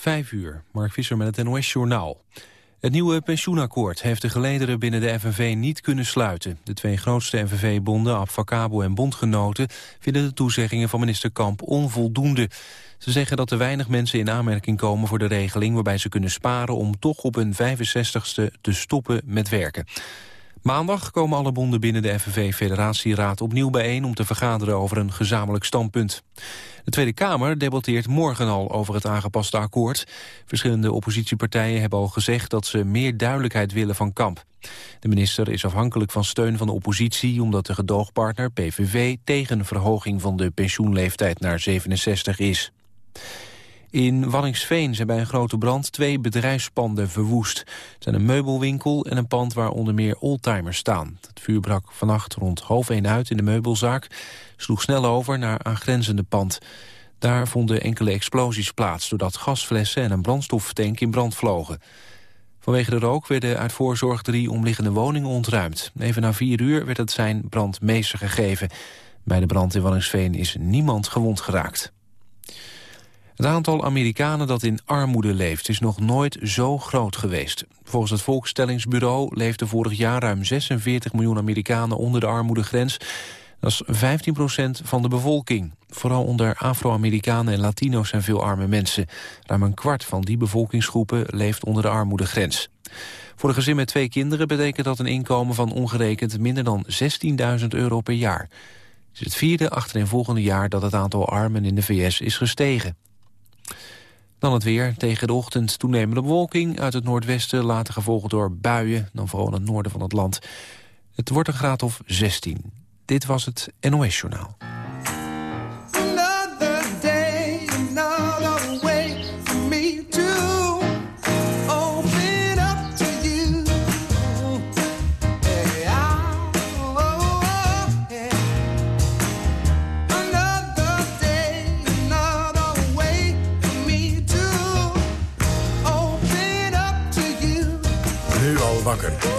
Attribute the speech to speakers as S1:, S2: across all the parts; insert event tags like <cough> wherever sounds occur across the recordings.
S1: Vijf uur, Mark Visser met het NOS-journaal. Het nieuwe pensioenakkoord heeft de gelederen binnen de FNV niet kunnen sluiten. De twee grootste FNV-bonden, Abfacabo en Bondgenoten... vinden de toezeggingen van minister Kamp onvoldoende. Ze zeggen dat er weinig mensen in aanmerking komen voor de regeling... waarbij ze kunnen sparen om toch op hun 65ste te stoppen met werken. Maandag komen alle bonden binnen de FNV-federatieraad opnieuw bijeen... om te vergaderen over een gezamenlijk standpunt. De Tweede Kamer debatteert morgen al over het aangepaste akkoord. Verschillende oppositiepartijen hebben al gezegd dat ze meer duidelijkheid willen van Kamp. De minister is afhankelijk van steun van de oppositie... omdat de gedoogpartner PVV tegen verhoging van de pensioenleeftijd naar 67 is. In Wanningsveen zijn bij een grote brand twee bedrijfspanden verwoest. Het zijn een meubelwinkel en een pand waar onder meer oldtimers staan. Het vuur brak vannacht rond half één uit in de meubelzaak. Sloeg snel over naar aangrenzende pand. Daar vonden enkele explosies plaats... doordat gasflessen en een brandstoftank in brand vlogen. Vanwege de rook werden uit voorzorg drie omliggende woningen ontruimd. Even na vier uur werd het zijn brandmeester gegeven. Bij de brand in Wanningsveen is niemand gewond geraakt. Het aantal Amerikanen dat in armoede leeft is nog nooit zo groot geweest. Volgens het Volkstellingsbureau leefden vorig jaar ruim 46 miljoen Amerikanen onder de armoedegrens. Dat is 15 procent van de bevolking. Vooral onder Afro-Amerikanen en Latino's zijn veel arme mensen. Ruim een kwart van die bevolkingsgroepen leeft onder de armoedegrens. Voor een gezin met twee kinderen betekent dat een inkomen van ongerekend minder dan 16.000 euro per jaar. Het is het vierde achtereenvolgende jaar dat het aantal armen in de VS is gestegen. Dan het weer. Tegen de ochtend toenemende bewolking. Uit het noordwesten later gevolgd door buien. Dan vooral in het noorden van het land. Het wordt een graad of 16. Dit was het NOS Journaal.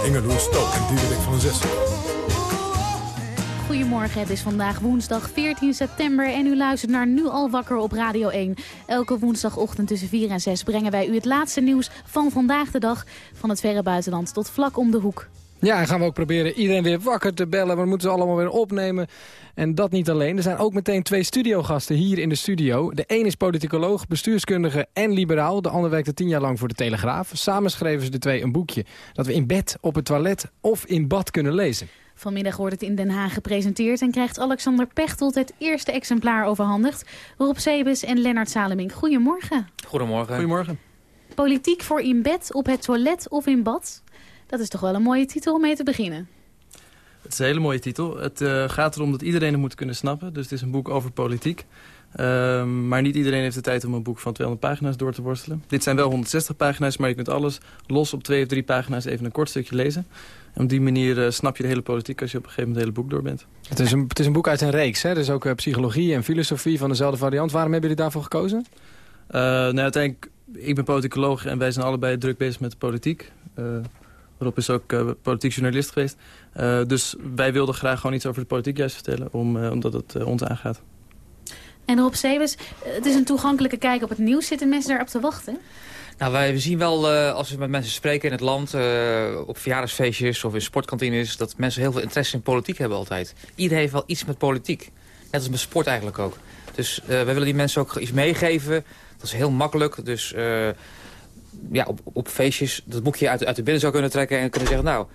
S2: Ingeloer Stook en Diederik van de Zessen.
S3: Goedemorgen, het is vandaag woensdag 14 september en u luistert naar Nu al wakker op Radio 1. Elke woensdagochtend tussen 4 en 6 brengen wij u het laatste nieuws van vandaag de dag... van het verre buitenland tot vlak om de hoek.
S4: Ja, en gaan we ook proberen iedereen weer wakker te bellen. Maar moeten ze allemaal weer opnemen. En dat niet alleen. Er zijn ook meteen twee studiogasten hier in de studio. De een is politicoloog, bestuurskundige en liberaal. De ander werkte tien jaar lang voor de Telegraaf. Samen schreven ze de twee een boekje dat we in bed, op het toilet of in bad kunnen lezen.
S3: Vanmiddag wordt het in Den Haag gepresenteerd en krijgt Alexander Pechtold het eerste exemplaar overhandigd. Rob Sebes en Lennart Salemink, goedemorgen.
S5: Goedemorgen.
S4: Goedemorgen.
S3: Politiek voor in bed, op het toilet of in bad? Dat is toch wel een mooie titel om mee te beginnen.
S5: Het is een hele mooie titel. Het uh, gaat erom dat iedereen het moet kunnen snappen. Dus het is een boek over politiek. Uh, maar niet iedereen heeft de tijd om een boek van 200 pagina's door te worstelen. Dit zijn wel 160 pagina's, maar je kunt alles los op twee of drie pagina's even een kort stukje lezen. En op die manier uh, snap je de hele politiek als je op een gegeven moment het hele boek door bent.
S4: Het is een, het is een boek uit een reeks, hè? Dus ook uh, psychologie en filosofie van dezelfde variant. Waarom hebben jullie daarvoor gekozen?
S5: nou, uiteindelijk, ik ben politicoloog en wij zijn allebei druk bezig met de politiek. Rob is ook uh, politiek journalist geweest. Uh, dus wij wilden graag gewoon iets over de politiek juist vertellen, om, uh, omdat het ons aangaat.
S3: En Rob Sebes, het is een toegankelijke kijk op het nieuws. Zitten mensen daarop te wachten?
S6: Nou, wij zien wel, als we met mensen spreken in het land, op verjaardagsfeestjes of in sportkantines, dat mensen heel veel interesse in politiek hebben altijd. Iedereen heeft wel iets met politiek. Net als met sport eigenlijk ook. Dus wij willen die mensen ook iets meegeven. Dat is heel makkelijk, dus ja, op, op feestjes dat boekje uit, uit de binnen zou kunnen trekken... en kunnen zeggen, nou,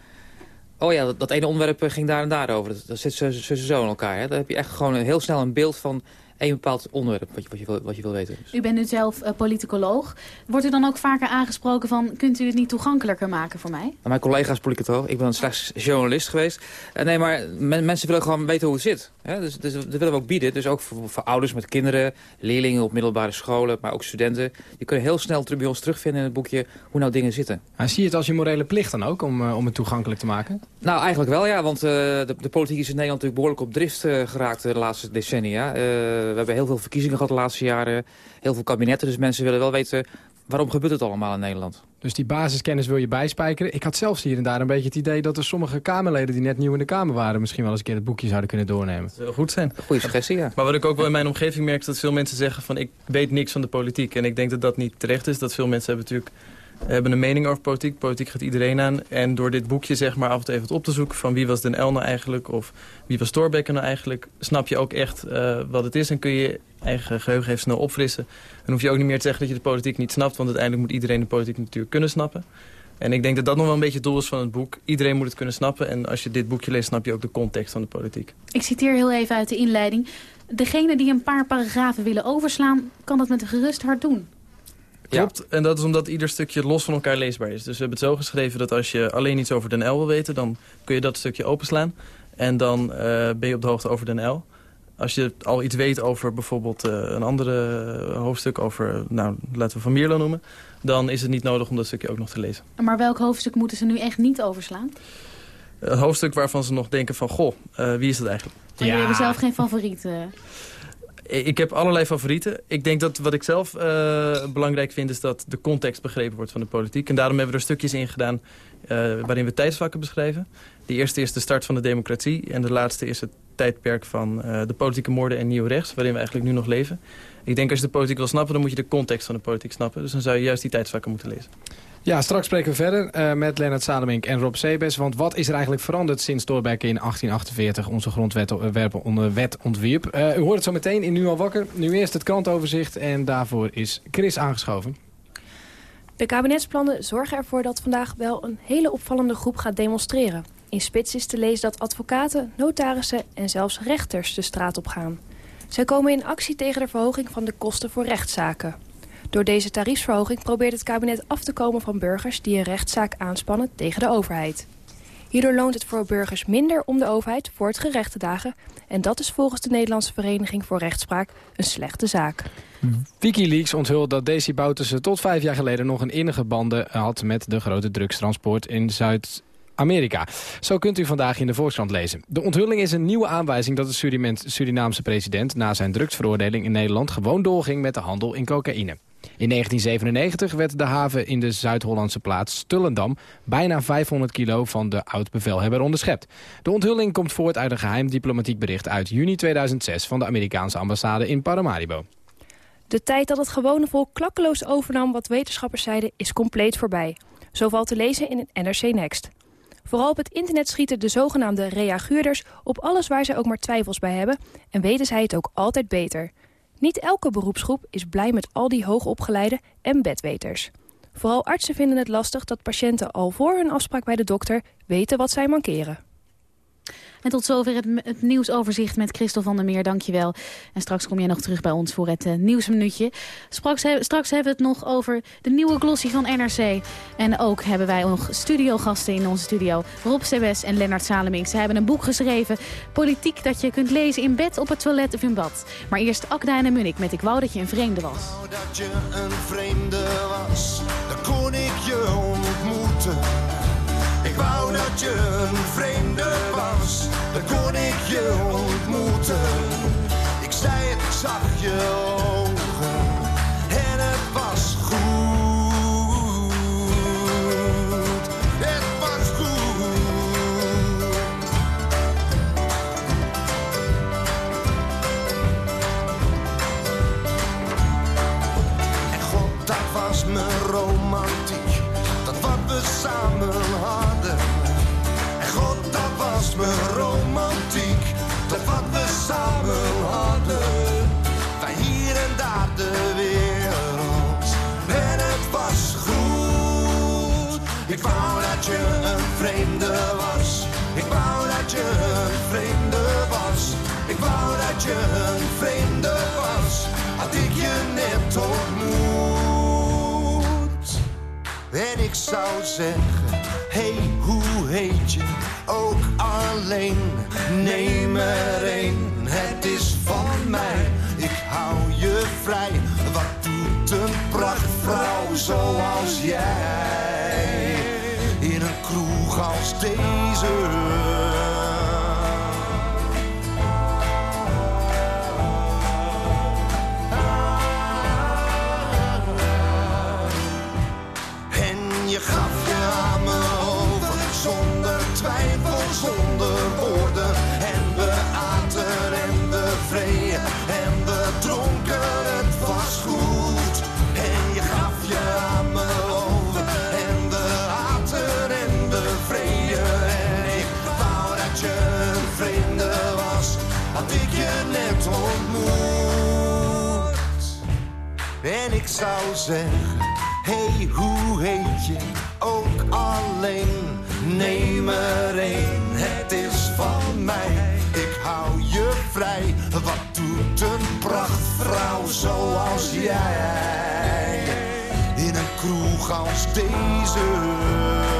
S6: oh ja, dat, dat ene onderwerp eh, ging daar en daar over. Dat, zit zo, zo, zo in elkaar. Hè. Dan heb je echt gewoon heel snel een beeld van een bepaald onderwerp wat je, wat je, wil, wat je wil weten.
S3: U bent nu zelf uh, politicoloog. Wordt u dan ook vaker aangesproken van... kunt u het niet toegankelijker maken voor mij? Nou,
S6: mijn collega is politicoloog. Ik ben slechts journalist geweest. Uh, nee, maar mensen willen gewoon weten hoe het zit. Hè? Dus, dus, dat willen we ook bieden. Dus ook voor, voor, ouders met kinderen, leerlingen op middelbare scholen... maar ook studenten. Je kunt heel snel bij ons terugvinden in het boekje hoe nou dingen zitten.
S4: En zie je het als je morele plicht dan ook om, uh, om het toegankelijk te maken?
S6: Nou, eigenlijk wel ja. Want de, de, politiek is in Nederland natuurlijk behoorlijk op drift geraakt de laatste decennia we hebben heel veel verkiezingen gehad de laatste jaren. Heel veel kabinetten, dus mensen willen wel weten... waarom gebeurt het allemaal in Nederland?
S4: Dus die basiskennis wil je bijspijkeren. Ik had zelfs hier en daar een beetje het idee dat er sommige Kamerleden die net nieuw in de Kamer waren... misschien wel eens een keer het boekje zouden kunnen doornemen.
S5: Dat zou goed zijn.
S6: Goeie suggestie, ja.
S5: Maar wat ik ook wel in mijn omgeving merk... is dat veel mensen zeggen van ik weet niks van de politiek. En ik denk dat dat niet terecht is. Dat veel mensen hebben natuurlijk hebben een mening over politiek. Politiek gaat iedereen aan. En door dit boekje zeg maar af en toe even op te zoeken... van wie was Den El eigenlijk of wie was Thorbecke nou eigenlijk... snap je ook echt eh, wat het is en kun je eigen geheugen even snel opfrissen. Dan hoef je ook niet meer te zeggen dat je de politiek niet snapt... want uiteindelijk moet iedereen de politiek natuurlijk kunnen snappen. En ik denk dat dat nog wel een beetje het doel is van het boek. Iedereen moet het kunnen snappen. En als je dit boekje leest, snap je ook de context van de politiek.
S7: Ik citeer heel even uit de inleiding. Degene die een paar paragrafen willen overslaan, kan dat met een gerust hart doen.
S5: Klopt, en dat is omdat ieder stukje los van elkaar leesbaar is. Dus we hebben het zo geschreven dat als je alleen iets over Den L wil weten... dan kun je dat stukje openslaan. En dan uh, ben je op de hoogte over Den L. Als je al iets weet over bijvoorbeeld uh, een andere hoofdstuk... over, nou, laten we Van Mierlo noemen... dan is het niet nodig om dat stukje ook nog te lezen.
S7: Maar welk hoofdstuk moeten ze nu echt niet overslaan?
S5: Een hoofdstuk waarvan ze nog denken van... goh, uh, wie is dat eigenlijk?
S7: Ja. Jullie hebben zelf geen favoriet?
S5: Ik heb allerlei favorieten. Ik denk dat wat ik zelf uh, belangrijk vind... is dat de context begrepen wordt van de politiek. En daarom hebben we er stukjes in gedaan... Uh, waarin we tijdsvakken beschrijven. De eerste is de start van de democratie. En de laatste is het tijdperk van de politieke moorden en nieuw rechts... waarin we eigenlijk nu nog leven. Ik denk als je de politiek wil snappen... dan moet je de context van de politiek snappen. Dus dan zou je juist die tijdsvakken moeten lezen.
S4: Ja, straks spreken we verder uh, met Lennart Sademink en Rob Sebes. Want wat is er eigenlijk veranderd sinds Thorbecke in 1848 onze grondwet onder wet ontwierp? Uh, u hoort het zo meteen in Nu al wakker. Nu eerst het krantoverzicht en daarvoor is Chris aangeschoven.
S8: De kabinetsplannen zorgen ervoor dat vandaag wel een hele opvallende groep gaat demonstreren. In spits is te lezen dat advocaten, notarissen en zelfs rechters de straat op gaan. Zij komen in actie tegen de verhoging van de kosten voor rechtszaken. Door deze tariefsverhoging probeert het kabinet af te komen van burgers die een rechtszaak aanspannen tegen de overheid. Hierdoor loont het voor burgers minder om de overheid voor het gerecht te dagen. En dat is volgens de Nederlandse Vereniging voor Rechtspraak een slechte zaak.
S4: Wikileaks onthult dat Daisy Bouterse tot vijf jaar geleden nog een innige banden had met de grote drugstransport in Zuid Amerika. Zo kunt u vandaag in de Volkskrant lezen. De onthulling is een nieuwe aanwijzing dat de Surinaamse president... na zijn drugsveroordeling in Nederland gewoon doorging met de handel in cocaïne. In 1997 werd de haven in de Zuid-Hollandse plaats Stullendam... bijna 500 kilo van de oud-bevelhebber onderschept. De onthulling komt voort uit een geheim diplomatiek bericht uit juni 2006... van de Amerikaanse ambassade in Paramaribo.
S8: De tijd dat het gewone volk klakkeloos overnam wat wetenschappers zeiden... is compleet voorbij. Zo valt te lezen in NRC Next. Vooral op het internet schieten de zogenaamde reaguurders op alles waar zij ook maar twijfels bij hebben... en weten zij het ook altijd beter... Niet elke beroepsgroep is blij met al die hoogopgeleide en bedweters. Vooral artsen vinden het lastig dat patiënten al voor hun afspraak bij de dokter weten wat zij mankeren.
S7: En tot zover het, het, nieuwsoverzicht met Christel van der Meer, dankjewel. En straks kom jij nog terug bij ons voor het uh, nieuwsminuutje. Straks, straks hebben we het nog over de nieuwe glossy van NRC. En ook hebben wij nog studiogasten in onze studio. Rob Sebes en Lennart Salemink. Ze hebben een boek geschreven, Politiek, dat je kunt lezen in bed, op het toilet of in bad. Maar eerst Akda en Munnik met Ik wou dat je een vreemde was. Ik wou dat je een vreemde was, dat je een vreemde was, dan kon ik je ontmoeten. Ik zei het, ik mijn romantiek, dat wat we samen hadden. Wij hier en daar de wereld, en het was goed. Ik wou dat je een vreemde was, ik wou dat je een vreemde was. Ik wou dat je een vreemde was, had ik je net ontmoet. En ik zou zeggen, hey, hoe heet je? ook alleen. Neem er een, het is van mij. Ik hou je vrij. Wat doet een prachtvrouw zoals jij? In een kroeg als deze. Ik zou zeggen, hey, hoe heet je? Ook alleen, neem er een, het is van mij. Ik hou je vrij, wat doet een prachtvrouw zoals jij? In een kroeg als deze.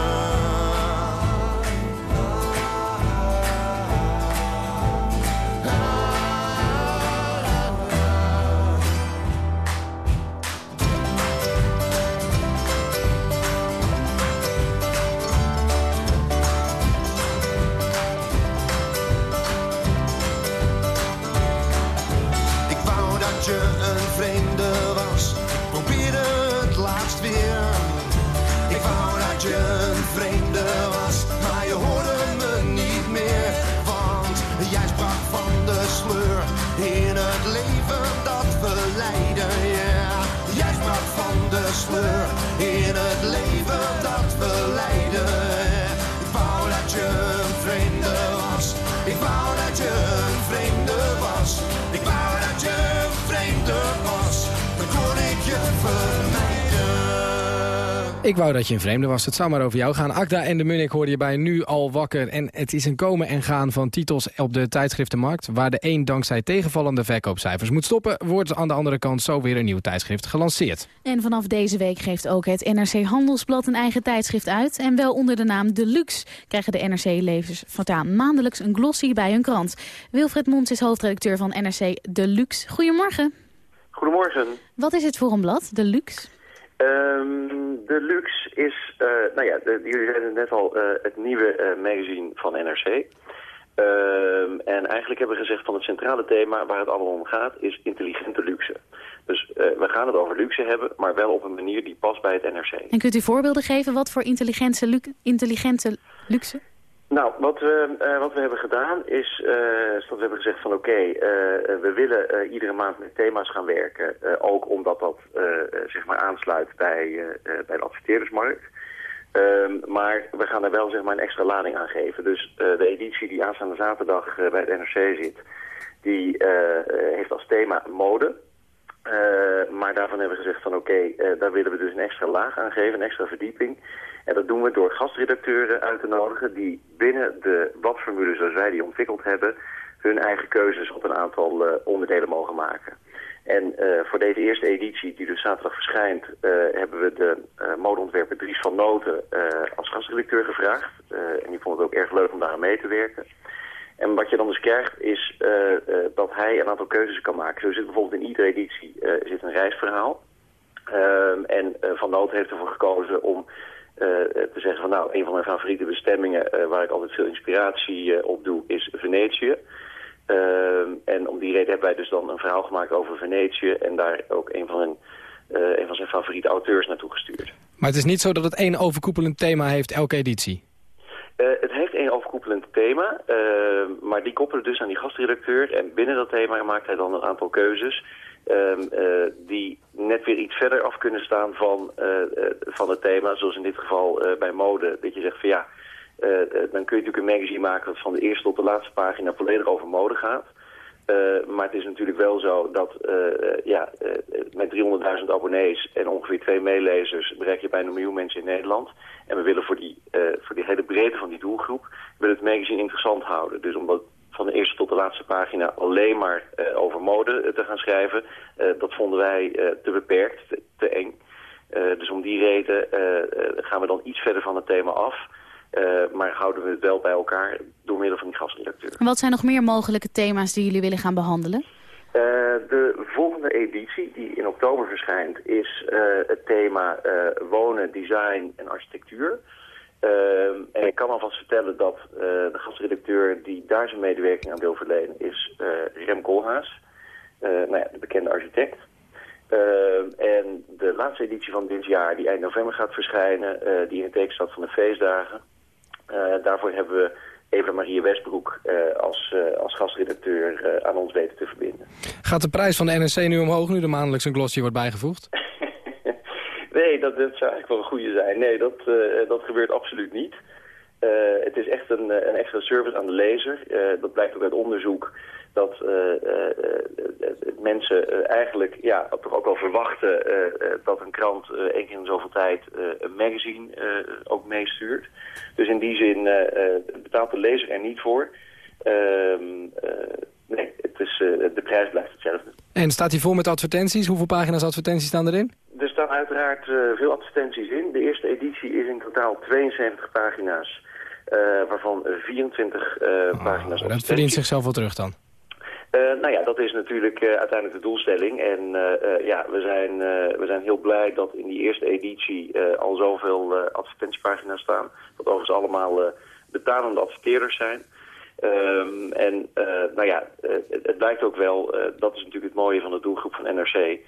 S7: De sleur in het leven dat we leiden. Ik wou dat je Ik wou dat je een vreemde was.
S4: Het zou maar over jou gaan. Akda en de Munnik hoorde je bij Nu al wakker. En het is een komen en gaan van titels op de tijdschriftenmarkt... waar de een dankzij tegenvallende verkoopcijfers moet stoppen... wordt aan de andere kant zo weer een nieuw tijdschrift gelanceerd.
S3: En vanaf deze week geeft ook het NRC Handelsblad een eigen tijdschrift uit. En wel onder de naam Deluxe krijgen de NRC-lezers voortaan maandelijks een glossy bij hun krant. Wilfred Mons is hoofdredacteur van NRC Deluxe. Goedemorgen.
S9: Goedemorgen.
S3: Wat is het voor een blad, Deluxe?
S9: Ehm, de Lux is, eh, nou ja, de- jullie zeiden net al, eh, het nieuwe eh, magazine van NRC. Ehm, en eigenlijk hebben we gezegd van het centrale thema waar het allemaal om gaat is intelligente luxe. Dus we gaan het over luxe hebben, maar wel op een manier die past bij het NRC.
S3: En kunt u voorbeelden geven wat voor intelligente luxe?
S9: Nou, wat we, eh, wat we hebben gedaan is, eh, is dat we hebben gezegd van oké, eh, we willen eh, iedere maand met thema's gaan werken. eh, ook omdat dat eh, eh, zeg maar aansluit bij, eh, eh, bij de adverteerdersmarkt. Ehm, maar we gaan er wel zeg maar een extra lading aan geven. Dus eh, de editie die aanstaande zaterdag eh, bij het NRC zit, die eh, eh, heeft als thema mode. Eh, maar daarvan hebben we gezegd van oké, eh, daar willen we dus een extra laag aan geven, een extra verdieping. En dat doen we door gastredacteuren uit te nodigen die binnen de bladformule zoals wij die ontwikkeld hebben, hun eigen keuzes op een aantal eh, onderdelen mogen maken. En eh, voor deze eerste editie, die dus zaterdag verschijnt, eh, hebben we de modeontwerper Dries van Noten als gastredacteur gevraagd. En die vond het ook erg leuk om daar aan mee te werken. En wat je dan dus krijgt is dat hij een aantal keuzes kan maken. Zo zit bijvoorbeeld in iedere editie zit een reisverhaal. Ehm, en Van Noot heeft ervoor gekozen om te zeggen van nou, een van mijn favoriete bestemmingen eh, waar ik altijd veel inspiratie eh, op doe is Venetië. En om die reden hebben wij dus dan een verhaal gemaakt over Venetië en daar ook een van, hun, eh, een van zijn favoriete auteurs naartoe gestuurd.
S4: Maar het is niet zo dat het één overkoepelend thema heeft elke editie.
S9: Eh, het heeft een overkoepelend thema, eh, maar die koppelen dus aan die gastredacteur. En binnen dat thema maakt hij dan een aantal keuzes ehm, eh, die net weer iets verder af kunnen staan van, eh, eh, van het thema. Zoals in dit geval bij mode, dat je zegt van ja, dan kun je natuurlijk een magazine maken dat van de eerste tot de laatste pagina volledig over mode gaat. Maar het is natuurlijk wel zo dat ja, met 300.000 abonnees en ongeveer twee meelezers bereik je bijna een miljoen mensen in Nederland. En we willen voor die, voor die hele breedte van die doelgroep willen het magazine interessant houden. Dus om dat van de eerste tot de laatste pagina alleen maar eh, over mode eh, te gaan schrijven, eh, dat vonden wij te beperkt, te, te eng. Dus om die reden gaan we dan iets verder van het thema af. Maar houden we het wel bij elkaar door middel van die gastredacteur.
S3: En wat zijn nog meer mogelijke thema's die jullie willen gaan behandelen?
S9: Eh, de volgende editie, die in oktober verschijnt, is het thema wonen, design en architectuur. Ehm, en ik kan alvast vertellen dat eh, de gastredacteur die daar zijn medewerking aan wil verlenen is eh, Rem Koolhaas, eh, nou ja, de bekende architect. Ehm, en de laatste editie van dit jaar, die eind november gaat verschijnen, die in het teken staat van de feestdagen. Daarvoor hebben we Eva Marie Westbroek als, als gastredacteur aan ons weten te verbinden.
S4: Gaat de prijs van de NRC nu omhoog, nu er maandelijks een glossy wordt bijgevoegd? <laughs>
S9: Nee, dat, dat zou eigenlijk wel een goede zijn. Nee, dat, eh, dat gebeurt absoluut niet. Eh, het is echt een, eh, een extra service aan de lezer. Dat blijkt ook uit onderzoek dat mensen eigenlijk ja, toch ook wel verwachten dat een krant één keer in zoveel tijd een magazine ook meestuurt. Dus in die zin betaalt de lezer er niet voor. Ehm, nee, het is, de prijs blijft hetzelfde.
S4: En staat hij vol met advertenties? Hoeveel pagina's advertenties staan erin?
S9: Er staan uiteraard veel advertenties in. De eerste editie is in totaal 72 pagina's. Uh, waarvan 24 uh, oh, pagina's
S4: Dat verdient zichzelf wel terug dan?
S9: Uh, nou ja, dat is natuurlijk uiteindelijk de doelstelling. En ja, we zijn, we zijn heel blij dat in die eerste editie al zoveel advertentiepagina's staan. Dat overigens allemaal betalende adverteerders zijn. Um, en nou ja, het, het, blijkt ook wel, dat is natuurlijk het mooie van de doelgroep van NRC...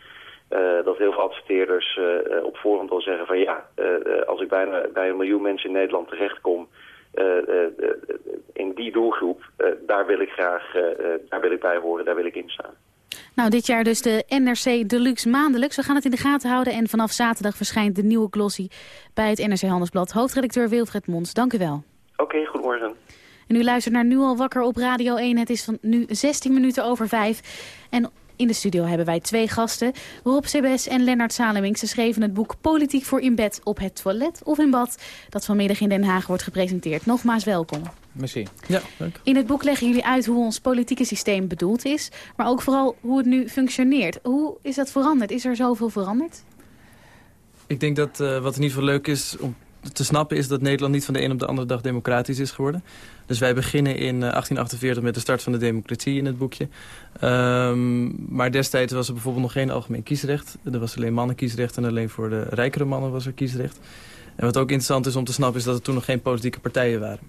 S9: dat heel veel adverteerders op voorhand al zeggen van ja, als ik bijna bij een miljoen mensen in Nederland terechtkom... Eh, eh, eh, in die doelgroep, daar wil ik graag daar wil ik bij horen, daar wil ik in staan.
S3: Nou, dit jaar dus de NRC Deluxe maandelijks. We gaan het in de gaten houden en vanaf zaterdag verschijnt de nieuwe glossy bij het NRC Handelsblad. Hoofdredacteur Wilfred Mons, dank u wel.
S9: Oké, goedemorgen.
S3: En u luistert naar Nu al wakker op Radio 1. Het is van nu 16 minuten over 5. En in de studio hebben wij twee gasten, Rob Sebes en Lennart Salemink. Ze schreven het boek Politiek voor in bed op het toilet of in bad... dat vanmiddag in Den Haag wordt gepresenteerd. Nogmaals welkom.
S5: Merci. Ja, dank.
S3: In het boek leggen jullie uit hoe ons politieke systeem bedoeld is... maar ook vooral hoe het nu functioneert. Hoe is dat veranderd? Is er zoveel veranderd?
S5: Ik denk dat uh, wat in ieder geval leuk is om te snappen is dat Nederland niet van de een op de andere dag democratisch is geworden. Dus wij beginnen in 1848 eh, met de start van de democratie in het boekje. Um, maar destijds was er bijvoorbeeld nog geen algemeen kiesrecht. Er was alleen mannenkiesrecht en alleen voor de rijkere mannen was er kiesrecht. En wat ook interessant is om te snappen is dat er toen nog geen politieke partijen waren.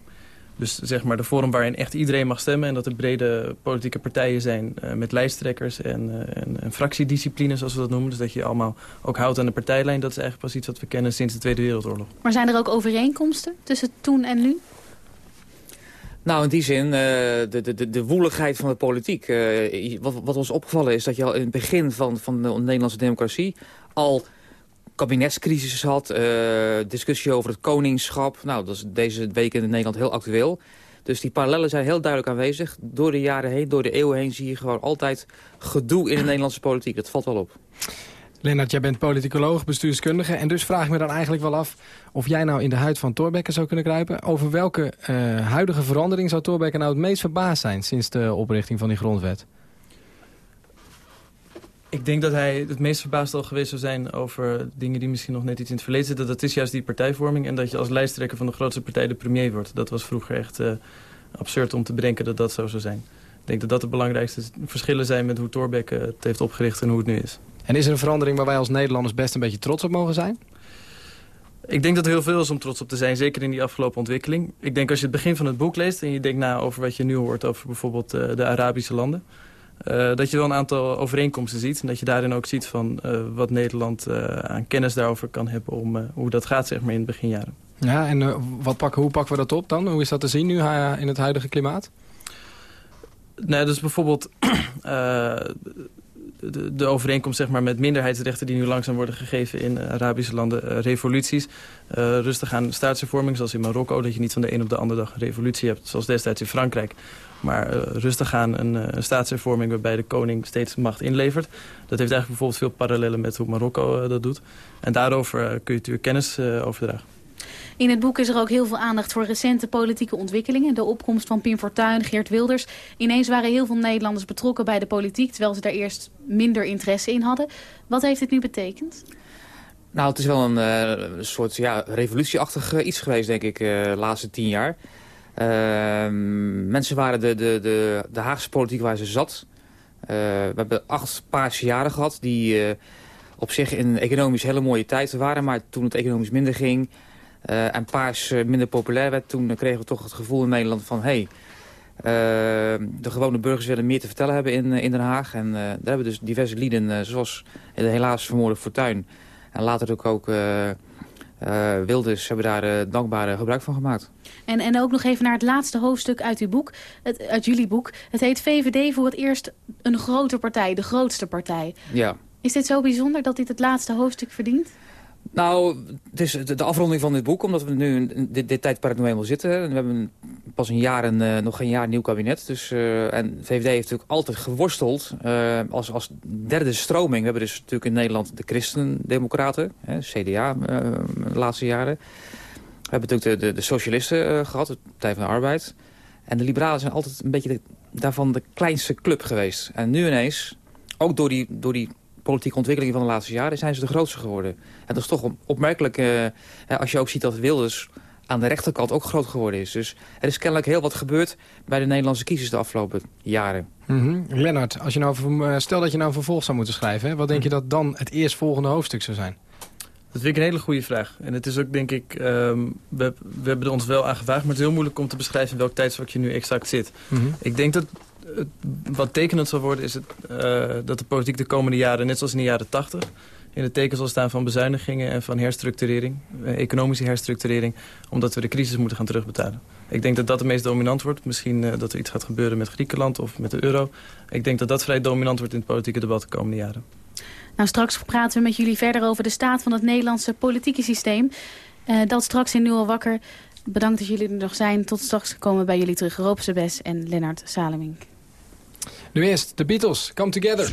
S5: Dus zeg maar de vorm waarin echt iedereen mag stemmen... en dat er brede politieke partijen zijn uh, met lijsttrekkers en, uh, en, en, fractiediscipline, zoals we dat noemen. Dus dat je allemaal ook houdt aan de partijlijn. Dat is eigenlijk pas iets wat we kennen sinds de Tweede Wereldoorlog.
S3: Maar zijn er ook overeenkomsten tussen toen en nu?
S6: Nou, in die zin, uh, de, de, de woeligheid van de politiek. wat, wat ons opgevallen is dat je al in het begin van, van de Nederlandse democratie... al kabinetscrisis had, uh, discussie over het koningschap. Nou, dat is deze week in Nederland heel actueel. Dus die parallellen zijn heel duidelijk aanwezig. Door de jaren heen, door de eeuwen heen zie je gewoon altijd gedoe in de Nederlandse politiek. Dat valt wel op.
S4: Lennart, jij bent politicoloog, bestuurskundige. En dus vraag ik me dan eigenlijk wel af of jij nou in de huid van Thorbecke zou kunnen kruipen. Over welke uh, huidige verandering zou Thorbecke nou het meest verbaasd zijn sinds de oprichting van die grondwet?
S5: Ik denk dat hij het meest verbaasd al geweest zou zijn over dingen die misschien nog net iets in het verleden zitten. Dat is juist die partijvorming en dat je als lijsttrekker van de grootste partij de premier wordt. Dat was vroeger echt uh, absurd om te bedenken dat dat zo zou zijn. Ik denk dat dat de belangrijkste verschillen zijn met hoe Thorbecke het heeft opgericht en hoe het nu is.
S4: En is er een verandering waar wij als Nederlanders best een beetje trots op mogen zijn?
S5: Ik denk dat er heel veel is om trots op te zijn, zeker in die afgelopen ontwikkeling. Ik denk als je het begin van het boek leest en je denkt na over wat je nu hoort over bijvoorbeeld uh, de Arabische landen uh, dat je wel een aantal overeenkomsten ziet. En dat je daarin ook ziet van uh, wat Nederland uh, aan kennis daarover kan hebben... om hoe dat gaat zeg maar, in het beginjaren.
S4: Ja, en wat pakken, hoe pakken we dat op dan? Hoe is dat te zien nu in het huidige klimaat?
S5: Nou, dus bijvoorbeeld <clears throat> de, de, overeenkomst zeg maar, met minderheidsrechten... die nu langzaam worden gegeven in Arabische landen, revoluties. rustig aan staatshervorming, zoals in Marokko... dat je niet van de een op de andere dag een revolutie hebt, zoals destijds in Frankrijk... Maar rustig aan een, uh, staatshervorming waarbij de koning steeds macht inlevert. Dat heeft eigenlijk bijvoorbeeld veel parallellen met hoe Marokko dat doet. En daarover kun je natuurlijk kennis overdragen.
S3: In het boek is er ook heel veel aandacht voor recente politieke ontwikkelingen. De opkomst van Pim Fortuyn, Geert Wilders. Ineens waren heel veel Nederlanders betrokken bij de politiek... terwijl ze daar eerst minder interesse in hadden. Wat heeft dit nu betekend?
S6: Nou, het is wel een, een soort ja, revolutieachtig iets geweest, denk ik, de laatste tien jaar. Ehm, mensen waren de, de, de, de Haagse politiek waar ze zat. We hebben acht paarse jaren gehad die op zich in economisch hele mooie tijden waren. Maar toen het economisch minder ging uh, en paars minder populair werd... toen kregen we toch het gevoel in Nederland van... Hey, de gewone burgers willen meer te vertellen hebben in, in Den Haag. En daar hebben dus diverse lieden, zoals de helaas vermoorde Fortuin... en later ook, ook uh, Wilders hebben daar uh, dankbare gebruik van gemaakt.
S3: En, en ook nog even naar het laatste hoofdstuk uit, uw boek, het, uit jullie boek. Het heet VVD voor het eerst een grote partij, de grootste partij.
S6: Ja.
S3: Is dit zo bijzonder dat dit het laatste hoofdstuk verdient?
S6: Nou, de, afronding van dit boek, omdat we nu in dit, dit tijdperk nu eenmaal zitten. We hebben pas een jaar een, uh, nog geen jaar nieuw kabinet. Dus, uh, en VVD heeft natuurlijk altijd geworsteld uh, als, als derde stroming. We hebben dus natuurlijk in Nederland de christendemocraten, CDA de laatste jaren. We hebben natuurlijk de, de, de socialisten gehad, de Partij van de Arbeid. En de liberalen zijn altijd een beetje daarvan de kleinste club geweest. En nu ineens, ook door die, door die politieke ontwikkelingen van de laatste jaren... zijn ze de grootste geworden. En dat is toch opmerkelijk als je ook ziet dat Wilders aan de rechterkant ook groot geworden is. Dus er is kennelijk heel wat gebeurd bij de Nederlandse kiezers de afgelopen jaren.
S4: Mm Lennart, als je nou, eh, stel dat je nou een vervolg zou moeten schrijven... Hè, wat denk je dat dan het eerstvolgende hoofdstuk zou zijn?
S5: Dat vind ik een hele goede vraag. En het is ook, denk ik, um, we, we, hebben er ons wel aan gevraagd... maar het is heel moeilijk om te beschrijven in welk tijdsvak je nu exact zit. Mhm. Ik denk dat wat tekenend zal worden is het, uh, dat de politiek de komende jaren... net zoals in de jaren tachtig in het teken zal staan van bezuinigingen en van herstructurering, eh, economische herstructurering, omdat we de crisis moeten gaan terugbetalen. Ik denk dat dat het meest dominant wordt. Misschien uh, dat er iets gaat gebeuren met Griekenland of met de euro. Ik denk dat dat vrij dominant wordt in het politieke debat de komende jaren.
S3: Nou, straks praten we met jullie verder over de staat van het Nederlandse politieke systeem. Dat straks in Nu wakker. Bedankt dat jullie er nog zijn. Tot straks komen bij jullie terug. Roop Sebes en Lennart Salemink.
S4: Nu eerst de Beatles, Come Together.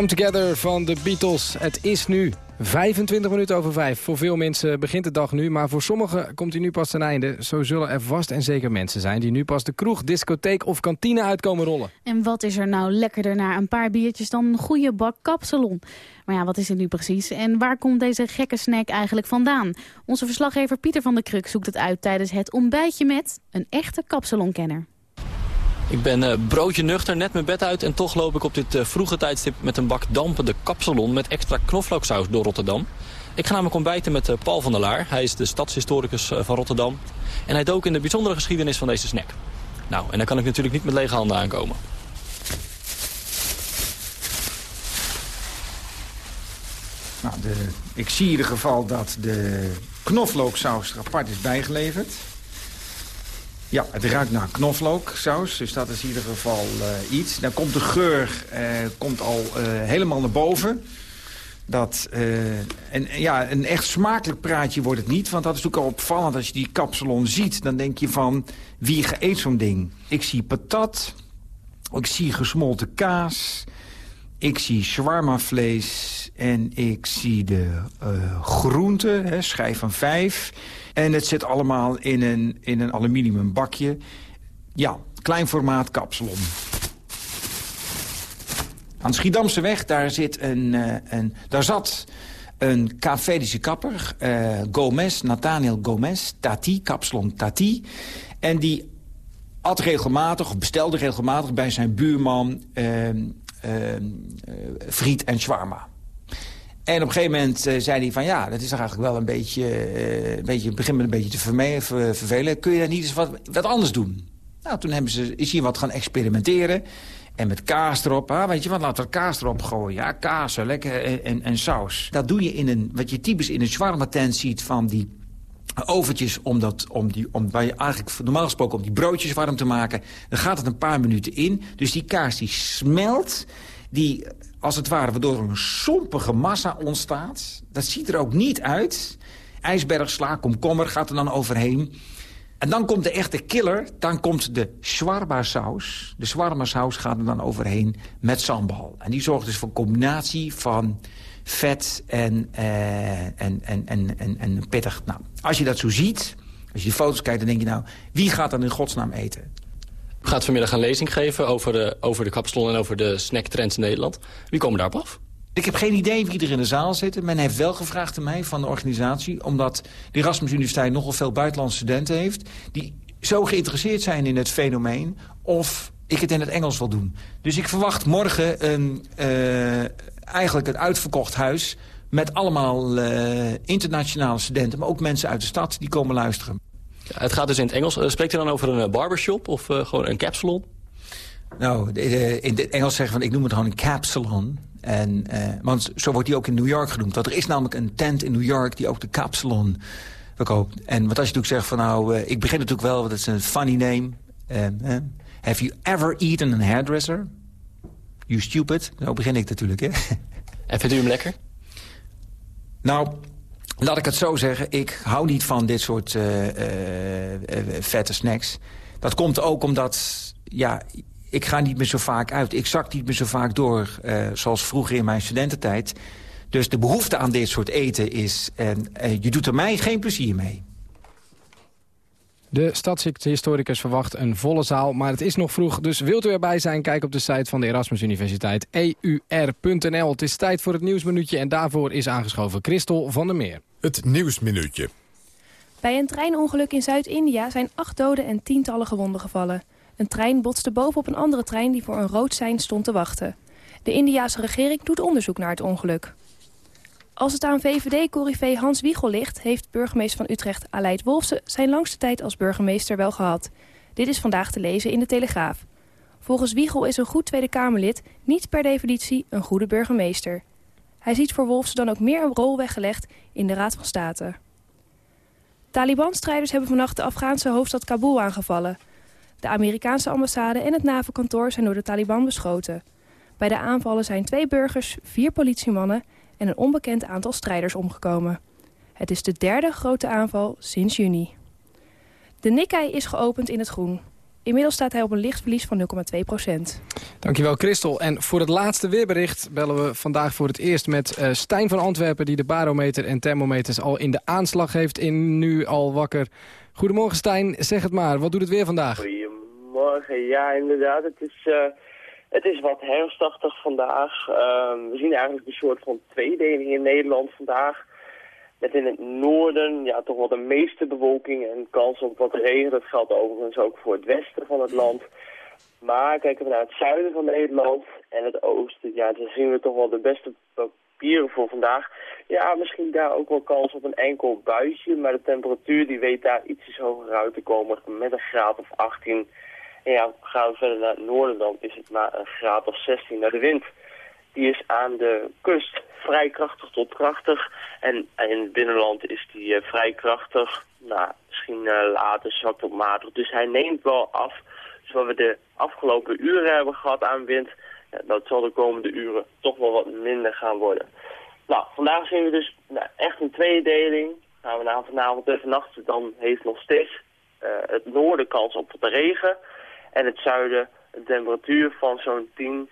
S4: Come Together van de Beatles. Het is nu 25 minuten over 5. Voor veel mensen begint de dag nu, maar voor sommigen komt hij nu pas ten einde. Zo zullen er vast en zeker mensen zijn die nu pas de kroeg, discotheek of kantine uitkomen rollen.
S3: En wat is er nou lekkerder na een paar biertjes dan een goede bak kapsalon? Maar ja, wat is het nu precies? En waar komt deze gekke snack eigenlijk vandaan? Onze verslaggever Pieter van der Kruk zoekt het uit tijdens het ontbijtje met een echte kapsalonkenner.
S10: Ik ben uh, broodje nuchter, net mijn bed uit en toch loop ik op dit uh, vroege tijdstip met een bak dampende kapsalon met extra knoflooksaus door Rotterdam. Ik ga namelijk ontbijten met uh, Paul van der Laar. Hij is de stadshistoricus van Rotterdam. En hij dook in de bijzondere geschiedenis van deze snack. Nou, en dan kan ik natuurlijk niet met lege handen aankomen.
S11: Nou, ik zie in ieder geval dat de knoflooksaus er apart is bijgeleverd. Ja, het ruikt naar knoflooksaus, dus dat is in ieder geval uh, iets. Dan komt de geur uh, komt al uh, helemaal naar boven. Dat, en ja, een echt smakelijk praatje wordt het niet. Want dat is natuurlijk al opvallend. Als je die kapsalon ziet, dan denk je van... wie eet zo'n ding? Ik zie patat. Ik zie gesmolten kaas. Ik zie shawarma-vlees. En ik zie de groenten, hè, schijf van vijf... En het zit allemaal in een, in een aluminium bakje. Ja, klein formaat kapsalon. Aan de Schiedamse weg, daar, zit een, uh, een, daar zat een Cafedische kapper. Uh, Gomez, Nathaniel Gomez, Tati, kapsalon Tati. En die at regelmatig, bestelde regelmatig bij zijn buurman... Uh, friet en shawarma. En op een gegeven moment uh, zei hij van ja, dat is toch eigenlijk wel een beetje, uh, een beetje begint me een beetje te vervelen. Kun je dat niet eens wat, wat anders doen? Nou, toen hebben ze, is hier wat gaan experimenteren. En met kaas erop, ah, weet je wat, laten we kaas erop gooien. Ja, kaas, lekker, en, en, en, saus. Dat doe je in een, wat je typisch in een shawarma tent ziet van die overtjes om, dat, om, die, om waar je eigenlijk normaal gesproken om die broodjes warm te maken. Dan gaat het een paar minuten in. Dus die kaas die smelt, die als het ware, waardoor een sompige massa ontstaat. Dat ziet er ook niet uit. IJsbergsla, komkommer gaat er dan overheen. En dan komt de echte killer, dan komt de shawarma saus. De shawarma saus gaat er dan overheen met sambal. En die zorgt dus voor een combinatie van vet en, uh, en, en, en, en, en pittig. Nou, als je dat zo ziet, als je die foto's kijkt, dan denk je nou... wie gaat dan in godsnaam eten?
S10: Gaat vanmiddag een lezing geven over de, over de kapsalon en over de snacktrends in Nederland. Wie komen daarop af?
S11: Ik heb geen idee wie er in de zaal zit. Men heeft wel gevraagd aan mij van de organisatie... omdat de Erasmus Universiteit nogal veel buitenlandse studenten heeft... die zo geïnteresseerd zijn in het fenomeen... of ik het in het Engels wil doen. Dus ik verwacht morgen een, uh, eigenlijk een uitverkocht huis... met allemaal uh, internationale studenten, maar ook mensen uit de stad... die komen luisteren.
S10: Het gaat dus in het Engels. Eh, spreekt u dan over een barbershop of uh, gewoon een capsalon?
S11: Nou, in het Engels zeggen van ik noem het gewoon een capsalon. En, uh, want zo wordt die ook in New York genoemd. Want er is namelijk een tent in New York die ook de capsalon verkoopt. En wat als je natuurlijk zegt van nou, uh, ik begin natuurlijk wel, want het is een funny name. Uh, have you ever eaten a hairdresser? You stupid. Zo begin ik natuurlijk, hè.
S10: En vindt u hem lekker?
S11: Nou, Laat ik het zo zeggen, ik hou niet van dit soort uh, uh, vette snacks. Dat komt ook omdat, ja, ik ga niet meer zo vaak uit. Ik zak niet meer zo vaak door, zoals vroeger in mijn studententijd. Dus de behoefte aan dit soort eten is, en je doet er mij geen plezier mee.
S4: De stadshistoricus verwacht een volle zaal, maar het is nog vroeg. Dus wilt u erbij zijn, kijk op de site van de Erasmus Universiteit eur.nl. Het is tijd voor het Nieuwsminuutje en daarvoor is aangeschoven Christel van der Meer.
S2: Het Nieuwsminuutje.
S8: Bij een treinongeluk in Zuid-India zijn acht doden en tientallen gewonden gevallen. Een trein botste bovenop een andere trein die voor een rood sein stond te wachten. De Indiase regering doet onderzoek naar het ongeluk. Als het aan VVD-corrivé Hans Wiegel ligt... heeft burgemeester van Utrecht Aleid Wolfsen zijn langste tijd als burgemeester wel gehad. Dit is vandaag te lezen in de Telegraaf. Volgens Wiegel is een goed Tweede Kamerlid niet per definitie een goede burgemeester. Hij ziet voor Wolfsen dan ook meer een rol weggelegd in de Raad van State. Taliban-strijders hebben vannacht de Afghaanse hoofdstad Kabul aangevallen. De Amerikaanse ambassade en het NAVO-kantoor zijn door de Taliban beschoten. Bij de aanvallen zijn twee burgers, vier politiemannen en een onbekend aantal strijders omgekomen. Het is de derde grote aanval sinds juni. De Nikkei is geopend in het groen. Inmiddels staat hij op een licht verlies van 0,2 procent.
S4: Dankjewel Christel. En voor het laatste weerbericht bellen we vandaag voor het eerst met uh, Stijn van Antwerpen... die de barometer en thermometers al in de aanslag heeft in Nu Al Wakker. Goedemorgen Stijn, zeg het maar. Wat doet het weer vandaag?
S12: Goedemorgen, ja inderdaad. Het is, uh, het is wat herfstachtig vandaag. Uh, we zien eigenlijk een soort van tweedeling in Nederland vandaag. Met in het noorden ja, toch wel de meeste bewolking en kans op wat regen. Dat geldt overigens ook voor het westen van het land. Maar kijken we naar het zuiden van Nederland en het oosten, ja, dan zien we toch wel de beste papieren voor vandaag. Ja, misschien daar ook wel kans op een enkel buitje, maar de temperatuur die weet daar ietsjes hoger uit te komen met een graad of 18. En ja, gaan we verder naar het noorden, dan is het maar een graad of 16 naar de wind. Die is aan de kust vrij krachtig tot krachtig. En in het binnenland is die uh, vrij krachtig. Nou, misschien uh, later zwakt op matig. Dus hij neemt wel af. Dus wat we de afgelopen uren hebben gehad aan wind... Dat zal de komende uren toch wel wat minder gaan worden. Nou, vandaag zien we dus nou, echt een tweedeling. Gaan we naar vanavond en vannacht, dan heeft nog steeds uh, het noorden kans op de regen. En het zuiden een temperatuur van zo'n 10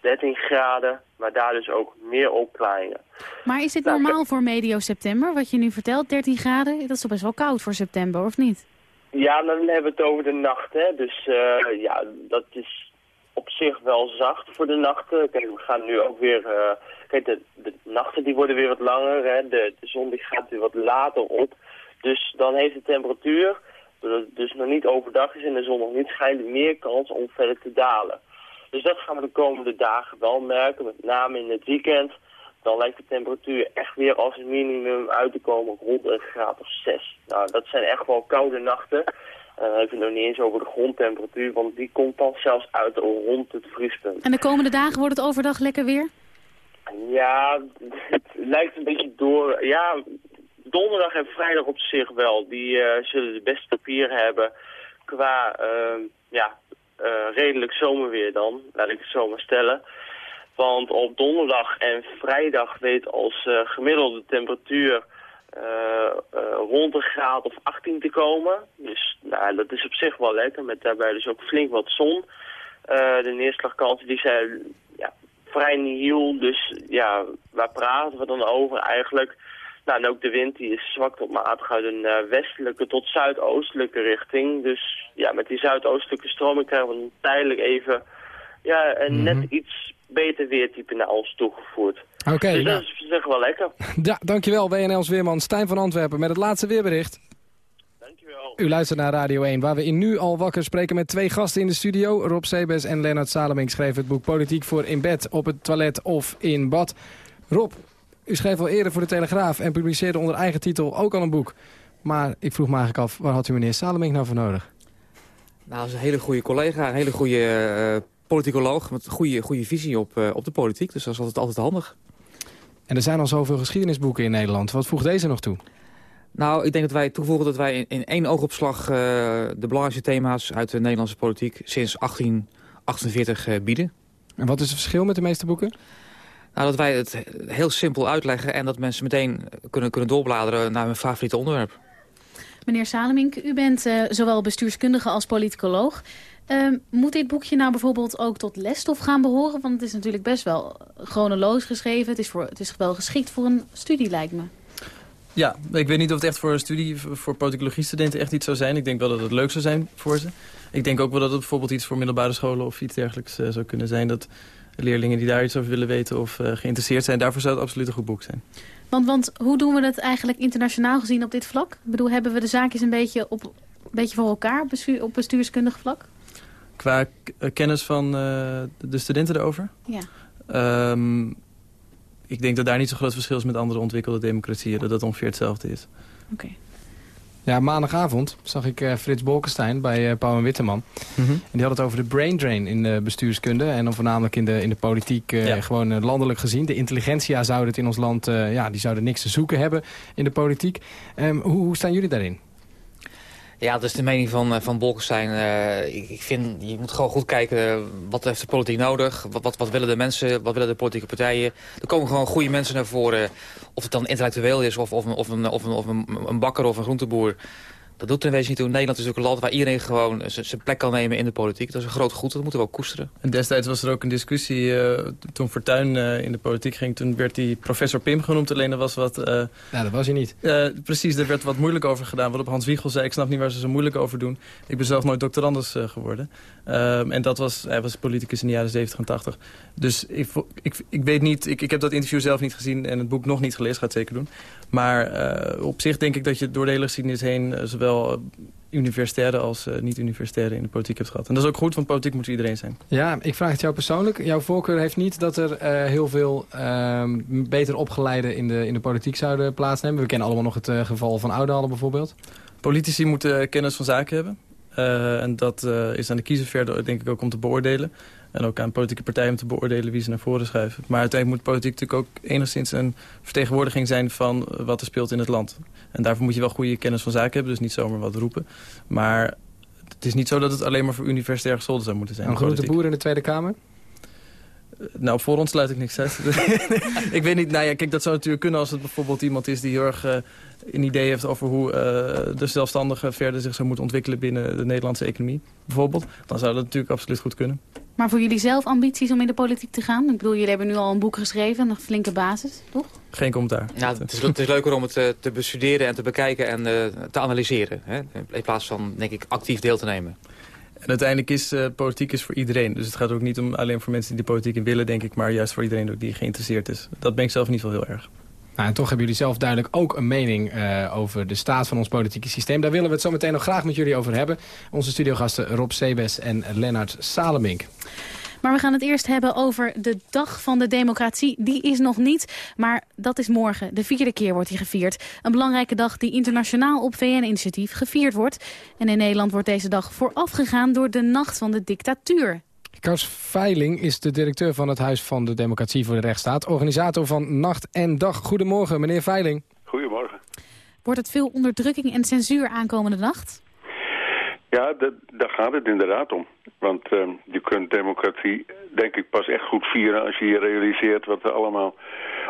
S12: 13 graden, maar daar dus ook meer opklaringen.
S3: Maar is dit nou, normaal voor medio september, wat je nu vertelt, 13 graden? Dat is toch best wel koud voor september, of niet?
S12: Ja, dan hebben we het over de nacht, hè. Dus uh, ja, dat is op zich wel zacht voor de nachten. Kijk, we gaan nu ook weer... Uh, kijk, de, de, nachten die worden weer wat langer, hè. De, de zon die gaat weer wat later op. Dus dan heeft de temperatuur, doordat het dus nog niet overdag is en de zon nog niet schijnt, meer kans om verder te dalen. Dus dat gaan we de komende dagen wel merken, met name in het weekend. Dan lijkt de temperatuur echt weer als een minimum uit te komen rond een graad of 6. Nou, dat zijn echt wel koude nachten. Uh, dan heb je het nog niet eens over de grondtemperatuur, want die komt dan zelfs uit rond het vriespunt.
S3: En de komende dagen wordt het overdag lekker weer?
S12: Ja, <laughs> het lijkt een beetje door. Ja, donderdag en vrijdag op zich wel. Die uh, zullen de beste papier hebben qua uh, ja, uh, redelijk zomerweer dan, laat ik het zo maar stellen. Want op donderdag en vrijdag weet als uh, gemiddelde temperatuur rond een graad of 18 te komen. Dus nou, dat is op zich wel lekker, met daarbij dus ook flink wat zon. de neerslagkansen die zijn ja, vrij nihil, dus ja, waar praten we dan over eigenlijk? Nou, en ook de wind die is zwak tot matig uit een uh, westelijke tot zuidoostelijke richting. Dus ja, met die zuidoostelijke stroming krijgen we tijdelijk even ja, een mm -hmm. net iets beter weertype naar ons toegevoerd.
S4: Oké. Okay,
S12: dus
S4: nou.
S12: dat is zeg wel lekker. <laughs>
S4: Ja, dankjewel WNL's Weerman Stijn van Antwerpen met het laatste weerbericht.
S12: Dankjewel.
S4: U luistert naar Radio 1, waar we in Nu al wakker spreken met twee gasten in de studio. Rob Sebes en Lennart Salemink schreven het boek Politiek voor in bed, op het toilet of in bad. Rob, u schreef al eerder voor de Telegraaf en publiceerde onder eigen titel ook al een boek. Maar ik vroeg me eigenlijk af, waar had u meneer Salemink nou voor nodig?
S6: Nou, dat is een hele goede collega, een hele goede uh, politicoloog... met een goede, goede visie op, uh, op de politiek, dus dat is altijd, altijd handig.
S4: En er zijn al zoveel geschiedenisboeken in Nederland. Wat voegt deze nog toe?
S6: Nou, ik denk dat wij toevoegen dat wij in, in één oogopslag... Uh, de belangrijkste thema's uit de Nederlandse politiek sinds 1848 bieden.
S4: En wat is het verschil met de meeste boeken?
S6: Nou, dat wij het heel simpel uitleggen en dat mensen meteen kunnen, kunnen doorbladeren naar hun favoriete onderwerp.
S3: Meneer Salemink, u bent uh, zowel bestuurskundige als politicoloog. Uh, moet dit boekje nou bijvoorbeeld ook tot lesstof gaan behoren? Want het is natuurlijk best wel chronologisch geschreven. Het is, voor, het is wel geschikt voor een studie, lijkt me.
S5: Ja, ik weet niet of het echt voor een studie voor politicologie-studenten echt iets zou zijn. Ik denk wel dat het leuk zou zijn voor ze. Ik denk ook wel dat het bijvoorbeeld iets voor middelbare scholen of iets dergelijks uh, zou kunnen zijn. Dat leerlingen die daar iets over willen weten of uh, geïnteresseerd zijn. Daarvoor zou het absoluut een goed boek zijn.
S3: Want, want hoe doen we dat eigenlijk internationaal gezien op dit vlak? Ik bedoel, hebben we de zaakjes een beetje, op, een beetje voor elkaar bestuur, op bestuurskundig vlak?
S5: Qua kennis van uh, de studenten erover?
S3: Ja.
S5: Um, ik denk dat daar niet zo groot verschil is met andere ontwikkelde democratieën. Dat dat ongeveer hetzelfde is.
S3: Oké. Okay.
S4: Ja, maandagavond zag ik uh, Frits Bolkestein bij uh, Pauw en Witteman.
S5: Mm -hmm.
S4: En die had het over de brain drain in de bestuurskunde. En dan voornamelijk in de, in de politiek, uh, ja. gewoon landelijk gezien. De intelligentia zou het in ons land, ja, die zouden niks te zoeken hebben in de politiek. Um, hoe, hoe staan jullie daarin?
S6: Ja, dat is de mening van, van Bolkestein. Uh, ik, ik, vind, je moet gewoon goed kijken, wat heeft de politiek nodig? Wat, wat, wat, willen de mensen, wat willen de politieke partijen? Er komen gewoon goede mensen naar voren. Of het dan intellectueel is, of, of, of, een, of, een, of een, een bakker of een groenteboer. Dat doet er in wezen niet toe. Nederland is natuurlijk een land waar iedereen gewoon zijn plek kan nemen in de politiek. Dat is een groot goed, dat moeten we ook koesteren.
S5: En destijds was er ook een discussie, uh, toen Fortuyn uh, in de politiek ging... toen werd hij professor Pim genoemd, alleen dat was wat... Uh,
S4: ja, dat was hij niet.
S5: precies, er werd wat moeilijk over gedaan. Wat op Hans Wiegel zei, ik snap niet waar ze zo moeilijk over doen. Ik ben zelf nooit doctorandus geworden. Um, en dat was, hij was politicus in de jaren 70 en 80. Dus ik, ik, ik weet niet, ik, ik heb dat interview zelf niet gezien... en het boek nog niet gelezen, ga het zeker doen. Maar op zich denk ik dat je door de hele geschiedenis heen... zowel universitaire als uh, niet-universitaire in de politiek hebt gehad. En dat is ook goed, want politiek moet iedereen zijn.
S4: Ja, ik vraag het jou persoonlijk. Jouw voorkeur heeft niet dat er uh, heel veel uh, beter opgeleiden in de, in de politiek zouden plaatsnemen. We kennen allemaal nog het geval van Oudalen bijvoorbeeld.
S5: Politici moeten kennis van zaken hebben. en dat is aan de kiezer verder denk ik ook om te beoordelen. En ook aan politieke partijen om te beoordelen wie ze naar voren schuiven. Maar uiteindelijk moet politiek natuurlijk ook enigszins een vertegenwoordiging zijn van wat er speelt in het land. En daarvoor moet je wel goede kennis van zaken hebben, dus niet zomaar wat roepen. Maar het is niet zo dat het alleen maar voor universitair gescholden zou moeten zijn.
S4: Een grote boer in de Tweede Kamer?
S5: Eh, nou, voor ons sluit ik niks uit. <laughs> ik weet niet, nou ja, kijk, dat zou natuurlijk kunnen als het bijvoorbeeld iemand is die heel erg uh, een idee heeft over hoe uh, de zelfstandige verder zich zou moeten ontwikkelen binnen de Nederlandse economie, bijvoorbeeld. Dan zou dat natuurlijk absoluut goed kunnen.
S3: Maar voor jullie zelf ambities om in de politiek te gaan? Ik bedoel, jullie hebben nu al een boek geschreven, een flinke basis, toch?
S5: Geen commentaar.
S6: Ja, het is, het is leuker om het uh, te bestuderen en te bekijken en uh, te analyseren. Hè? In plaats van, denk ik, actief deel te nemen.
S5: En uiteindelijk is uh, politiek is voor iedereen. Dus het gaat ook niet om alleen voor mensen die de politiek in willen, denk ik. Maar juist voor iedereen die geïnteresseerd is. Dat ben ik zelf niet wel heel erg.
S4: Nou, en toch hebben jullie zelf duidelijk ook een mening uh, over de staat van ons politieke systeem. Daar willen we het zo meteen nog graag met jullie over hebben. Onze studiogasten Rob Sebes en Lennart Salemink.
S3: Maar we gaan het eerst hebben over de Dag van de Democratie. Die is nog niet, maar dat is morgen. De vierde keer wordt die gevierd. Een belangrijke dag die internationaal op VN-initiatief gevierd wordt. En in Nederland wordt deze dag voorafgegaan door de Nacht van de Dictatuur.
S4: Kars Veiling is de directeur van het Huis van de Democratie voor de Rechtsstaat. Organisator van Nacht en Dag. Goedemorgen, meneer Veiling.
S13: Goedemorgen.
S3: Wordt het veel onderdrukking en censuur aankomende nacht?
S13: Ja, daar gaat het inderdaad om. Want uh, je kunt democratie, denk ik, pas echt goed vieren... als je je realiseert wat er allemaal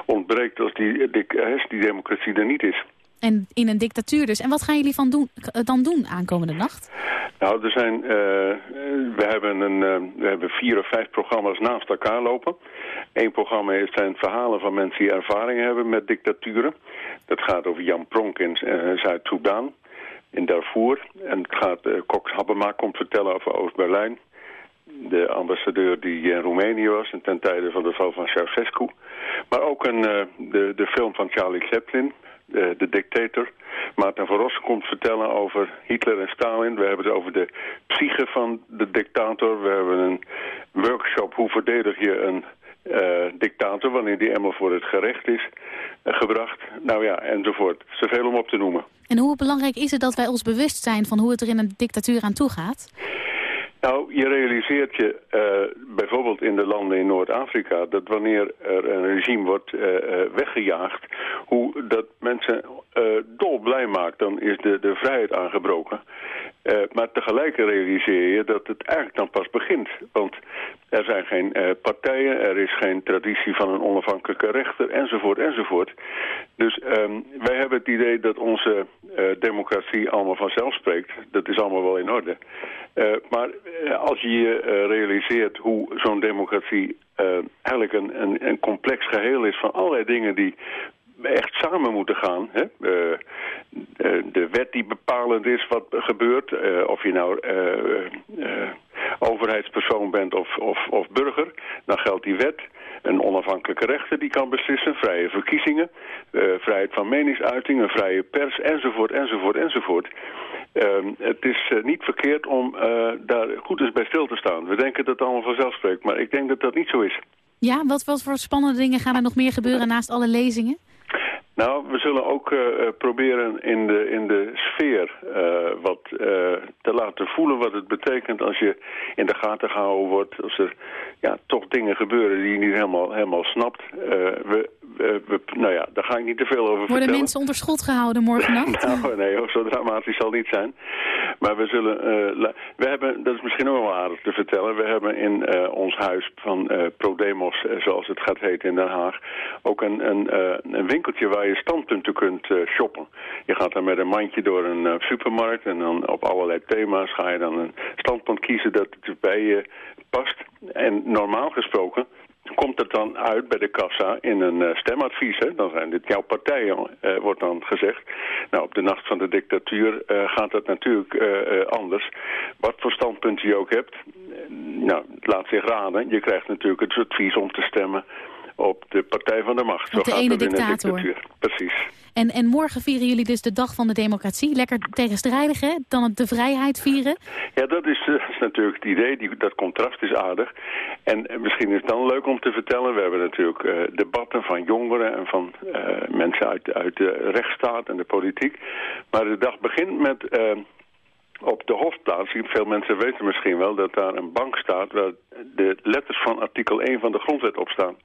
S13: ontbreekt als die, die, die democratie er niet is.
S3: En in een dictatuur dus. En wat gaan jullie van doen, dan doen aankomende nacht?
S13: Nou, er zijn, uh, we, hebben een, uh, we hebben vier of vijf programma's naast elkaar lopen. Eén programma is, zijn verhalen van mensen die ervaring hebben met dictaturen. Dat gaat over Jan Pronk in uh, Zuid-Soedan in Darfur. En gaat, uh, Cox komt vertellen over Oost-Berlijn. De ambassadeur die in Roemenië was en ten tijde van de val van Ceausescu. Maar ook een, uh, de, de film van Charlie Chaplin, de, de dictator. Maarten van Rossum komt vertellen over Hitler en Stalin. We hebben het over de psyche van de dictator. We hebben een workshop, hoe verdedig je een dictator... wanneer die eenmaal voor het gerecht is uh, gebracht. Nou ja, enzovoort. Zoveel om op te noemen.
S3: En hoe belangrijk is het dat wij ons bewust zijn van hoe het er in een dictatuur aan toe gaat?
S13: Nou, je realiseert je uh, bijvoorbeeld in de landen in Noord-Afrika... dat wanneer er een regime wordt uh, weggejaagd... hoe dat mensen dol blij maakt. Dan is de, de vrijheid aangebroken. Maar tegelijk realiseer je dat het eigenlijk dan pas begint. Want er zijn geen partijen, er is geen traditie van een onafhankelijke rechter... enzovoort, enzovoort. Dus um, wij hebben het idee dat onze democratie allemaal vanzelf spreekt. Dat is allemaal wel in orde. maar als je je realiseert hoe zo'n democratie eigenlijk een, een, complex geheel is van allerlei dingen die echt samen moeten gaan. Hè? Uh, de wet die bepalend is wat gebeurt, of je nou overheidspersoon bent of, of, of burger, dan geldt die wet. Een onafhankelijke rechter die kan beslissen, vrije verkiezingen, vrijheid van meningsuiting, een vrije pers, enzovoort, enzovoort, enzovoort. Uh, het is niet verkeerd om daar goed eens bij stil te staan. We denken dat het allemaal vanzelf spreekt, maar ik denk dat dat niet zo is.
S3: Ja, wat, wat voor spannende dingen gaan er nog meer gebeuren naast alle lezingen?
S13: Nou, we zullen ook uh, proberen in de, in de sfeer uh, wat uh, te laten voelen wat het betekent als je in de gaten gehouden wordt. Als er ja, toch dingen gebeuren die je niet helemaal, helemaal snapt. we, we, nou ja, daar ga ik niet te veel over
S3: Worden
S13: vertellen.
S3: mensen onder schot gehouden morgen <laughs> nacht?
S13: nou, nee, zo dramatisch zal het niet zijn. Maar we zullen... We hebben, dat is misschien ook wel aardig te vertellen... we hebben in ons huis van ProDemos, zoals het gaat heten in Den Haag... ook een, een, een winkeltje waar je standpunten kunt shoppen. Je gaat dan met een mandje door een supermarkt... en dan op allerlei thema's ga je dan een standpunt kiezen dat het bij je past. En normaal gesproken komt het dan uit bij de kassa in een uh, stemadvies. Dan zijn dit jouw partijen, wordt dan gezegd. Nou, op de nacht van de dictatuur gaat dat natuurlijk anders. Wat voor standpunt je ook hebt, nou, laat zich raden. Je krijgt natuurlijk het advies om te stemmen op de partij van de macht.
S3: Op Zo de ene dictator.
S13: Precies.
S3: En, en morgen vieren jullie dus de dag van de democratie. Lekker tegenstrijdig, hè? Dan de vrijheid vieren.
S13: Ja, dat is, is natuurlijk het idee. Die, dat contrast is aardig. En uh, misschien is het dan leuk om te vertellen. We hebben natuurlijk uh, debatten van jongeren en van mensen uit, uit de rechtsstaat en de politiek. Maar de dag begint met op de Hofplaats, veel mensen weten misschien wel dat daar een bank staat waar de letters van artikel 1 van de grondwet op staan.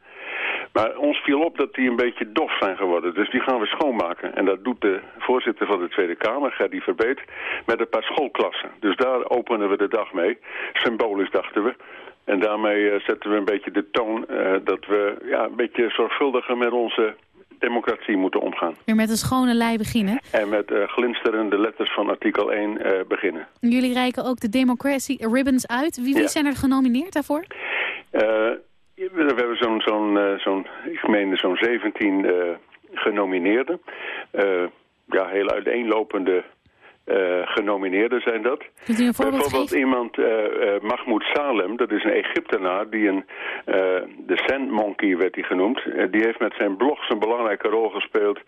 S13: Maar ons viel op dat die een beetje dof zijn geworden. Dus die gaan we schoonmaken. En dat doet de voorzitter van de Tweede Kamer, Gerdy Verbeet, met een paar schoolklassen. Dus daar openen we de dag mee. Symbolisch dachten we. En daarmee uh, zetten we een beetje de toon uh, dat we ja, een beetje zorgvuldiger met onze democratie moeten omgaan.
S3: Weer met een schone lei beginnen.
S13: En met uh, glinsterende letters van artikel 1 beginnen.
S3: Jullie reiken ook de Democracy Ribbons uit. Wie, wie ja. zijn er genomineerd daarvoor?
S13: We hebben zo'n, zo'n, uh, zo'n ik meen zo'n 17 uh, genomineerden. Uh, ja, heel uiteenlopende genomineerden zijn dat. Bijvoorbeeld iemand, Mahmoud Salem, dat is een Egyptenaar, die een, de Sand Monkey werd hij genoemd. die heeft met zijn blog een belangrijke rol gespeeld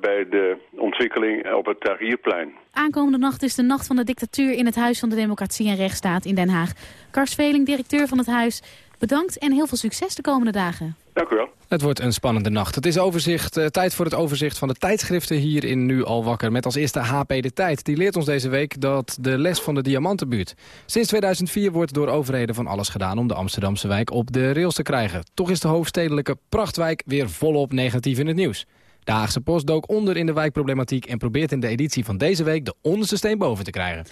S13: bij de ontwikkeling op het Tahrirplein.
S3: Aankomende nacht is de nacht van de dictatuur in het Huis van de Democratie en Rechtsstaat in Den Haag. Kars Veling, directeur van het huis, Bedankt en heel veel succes de komende dagen.
S13: Dank u wel.
S4: Het wordt een spannende nacht. Het is overzicht, uh, tijd voor het overzicht van de tijdschriften hier in Nu Al Wakker. Met als eerste HP De Tijd. Die leert ons deze week dat de les van de Diamantenbuurt. Sinds 2004 wordt door overheden van alles gedaan om de Amsterdamse wijk op de rails te krijgen. Toch is de hoofdstedelijke prachtwijk weer volop negatief in het nieuws. De Haagse Post dook onder in de wijkproblematiek en probeert in de editie van deze week de onderste steen boven te krijgen.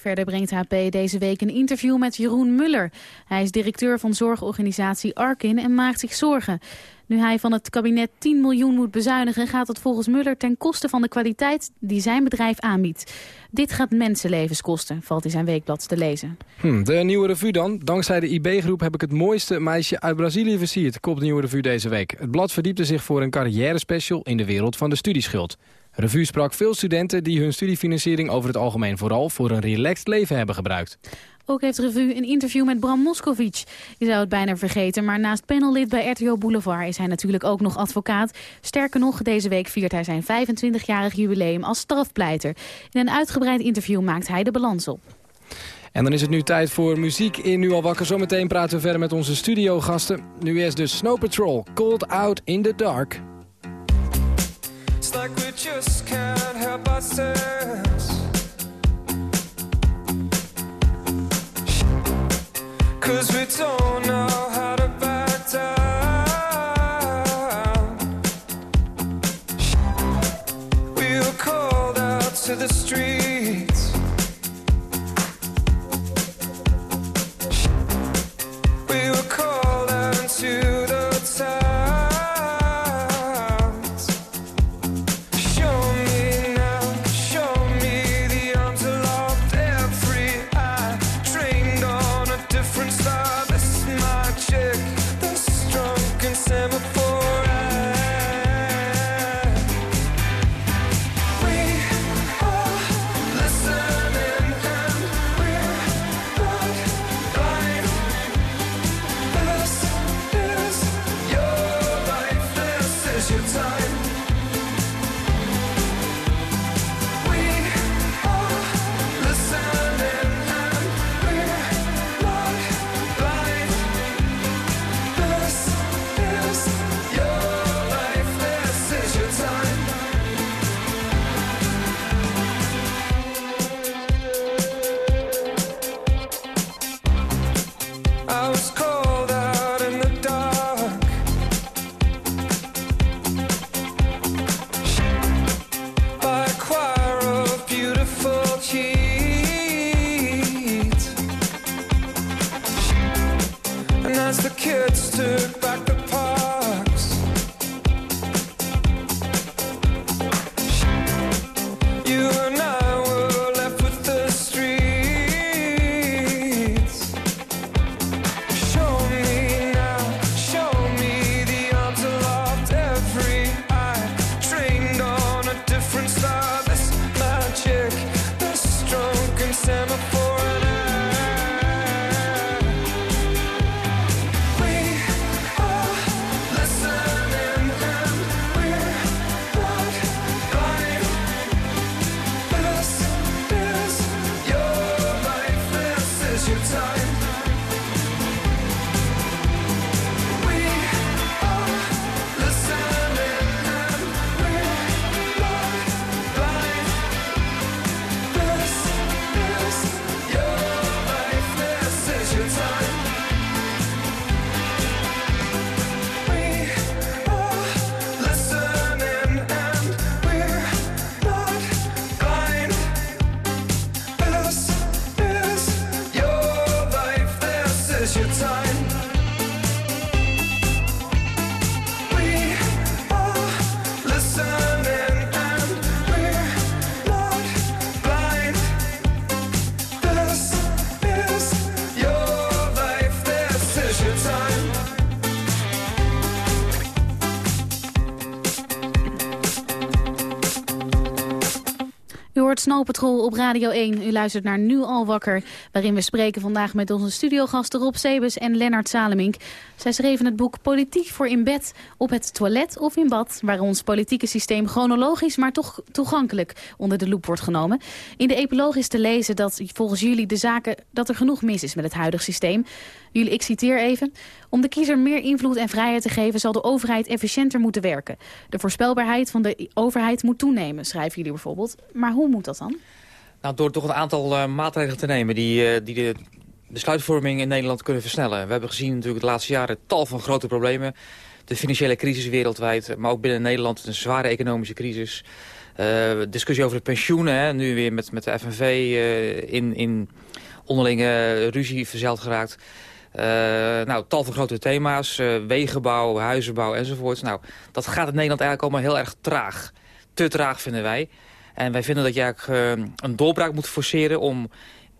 S3: Verder brengt HP deze week een interview met Jeroen Muller. Hij is directeur van zorgorganisatie Arkin en maakt zich zorgen. Nu hij van het kabinet 10 miljoen moet bezuinigen... gaat het volgens Muller ten koste van de kwaliteit die zijn bedrijf aanbiedt. Dit gaat mensenlevens kosten, valt in zijn weekblad te lezen.
S4: Hm, de nieuwe revue dan. Dankzij de IB-groep heb ik het mooiste meisje uit Brazilië versierd... kopt de nieuwe revue deze week. Het blad verdiepte zich voor een carrière special in de wereld van de studieschuld. Revue sprak veel studenten die hun studiefinanciering over het algemeen vooral voor een relaxed leven hebben gebruikt.
S3: Ook heeft Revue een interview met Bram Moskovic. Je zou het bijna vergeten, maar naast panellid bij RTO Boulevard is hij natuurlijk ook nog advocaat. Sterker nog, deze week viert hij zijn 25-jarig jubileum als strafpleiter. In een uitgebreid interview maakt hij de balans op.
S4: En dan is het nu tijd voor muziek in Nu Al Wakker. Zometeen praten we verder met onze studiogasten. Nu is dus Snow Patrol, Cold Out in the Dark. It's like we just can't help ourselves. Cause we don't know how to back down. We were called out to the streets.
S3: Patrol op Radio 1. U luistert naar Nu al wakker, waarin we spreken vandaag met onze studiogasten Rob Sebes en Lennart Salemink. Zij schreven het boek Politiek voor in bed, op het toilet of in bad, waar ons politieke systeem chronologisch, maar toch toegankelijk onder de loep wordt genomen. In de epiloog is te lezen dat volgens jullie de zaken, dat er genoeg mis is met het huidige systeem. Jullie, ik citeer even. Om de kiezer meer invloed en vrijheid te geven... zal de overheid efficiënter moeten werken. De voorspelbaarheid van de overheid moet toenemen, schrijven jullie bijvoorbeeld. Maar hoe moet dat dan?
S6: Nou, door toch een aantal uh, maatregelen te nemen... die, uh, die de besluitvorming in Nederland kunnen versnellen. We hebben gezien natuurlijk de laatste jaren tal van grote problemen. De financiële crisis wereldwijd, maar ook binnen Nederland een zware economische crisis. Uh, discussie over de pensioenen, hè, nu weer met, met de FNV in, in onderlinge ruzie verzeild geraakt. Uh, nou, tal van grote thema's, wegenbouw, huizenbouw enzovoort. Nou, dat gaat in Nederland eigenlijk allemaal heel erg traag. Te traag vinden wij. En wij vinden dat je eigenlijk uh, een doorbraak moet forceren om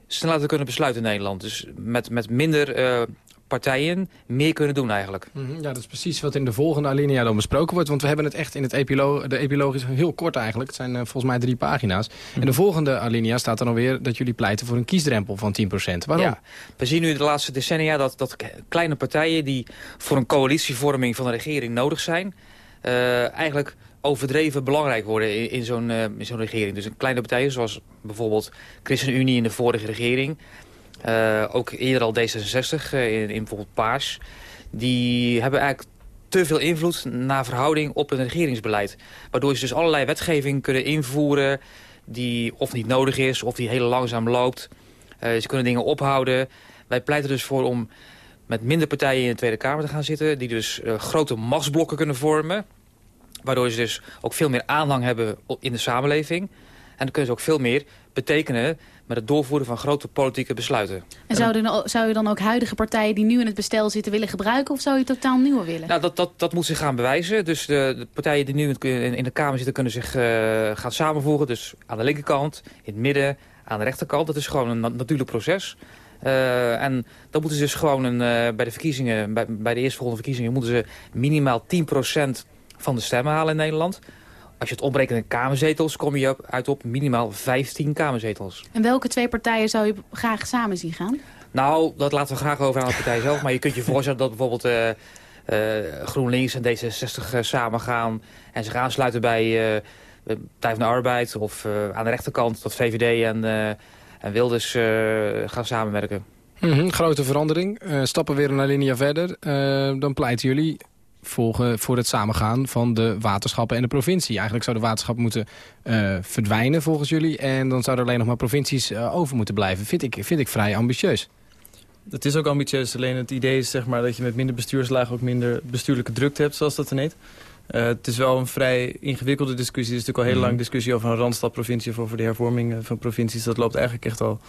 S6: sneller te kunnen besluiten in Nederland. Dus met, met minder partijen meer kunnen doen eigenlijk.
S4: Mm -hmm, ja, dat is precies wat in de volgende alinea dan besproken wordt. Want we hebben het echt in het epiloog, de epiloog is heel kort eigenlijk. Het zijn uh, volgens mij drie pagina's. Mm -hmm. In de volgende alinea staat dan alweer dat jullie pleiten voor een kiesdrempel van 10%. Waarom?
S6: Ja, we zien nu de laatste decennia dat, dat kleine partijen die voor een coalitievorming van de regering nodig zijn... Uh, eigenlijk overdreven belangrijk worden in, in zo'n regering. Dus een kleine partijen zoals bijvoorbeeld ChristenUnie in de vorige regering... Uh, ook eerder al D66 uh, in, bijvoorbeeld Paars. Die hebben eigenlijk te veel invloed naar verhouding op het regeringsbeleid. Waardoor ze dus allerlei wetgeving kunnen invoeren die of niet nodig is of die heel langzaam loopt. Ze kunnen dingen ophouden. Wij pleiten dus voor om met minder partijen in de Tweede Kamer te gaan zitten... die dus grote machtsblokken kunnen vormen. Waardoor ze dus ook veel meer aanhang hebben in de samenleving. En dan kunnen ze ook veel meer betekenen met het doorvoeren van grote politieke besluiten.
S3: En zou, er, zou je dan ook huidige partijen die nu in het bestel zitten willen gebruiken... of zou je totaal nieuwe willen?
S6: Nou, dat, dat, dat moet zich gaan bewijzen. Dus de, de partijen die nu in, in, de Kamer zitten kunnen zich uh, gaan samenvoegen. Dus aan de linkerkant, in het midden, aan de rechterkant. Dat is gewoon een natuurlijk proces. Uh, en dan moeten ze dus gewoon een, uh, bij de verkiezingen, bij, bij de eerstvolgende verkiezingen... moeten ze minimaal 10% van de stemmen halen in Nederland... Als je het opbrekent in kamerzetels, kom je uit op minimaal 15 kamerzetels.
S3: En welke twee partijen zou je graag samen zien gaan?
S6: Nou, dat laten we graag over aan de partij zelf. Maar je kunt je voorstellen dat bijvoorbeeld uh, uh, GroenLinks en D66 uh, samen gaan... en zich aansluiten bij de Partij van de Arbeid... of aan de rechterkant dat VVD en, en Wilders gaan samenwerken.
S4: Mm -hmm, grote verandering. stappen weer een alinea verder. dan pleiten jullie volgen voor het samengaan van de waterschappen en de provincie. Eigenlijk zou de waterschap moeten uh, verdwijnen volgens jullie... en dan zouden er alleen nog maar provincies uh, over moeten blijven. Vind ik, vind ik vrij ambitieus.
S5: Dat is ook ambitieus, alleen het idee is zeg maar, dat je met minder bestuurslagen... ook minder bestuurlijke drukte hebt, zoals dat dan heet. Uh, het is wel een vrij ingewikkelde discussie. Er is natuurlijk al heel mm. lang discussie over een randstadprovincie... of over de hervorming van provincies. Dat loopt eigenlijk echt al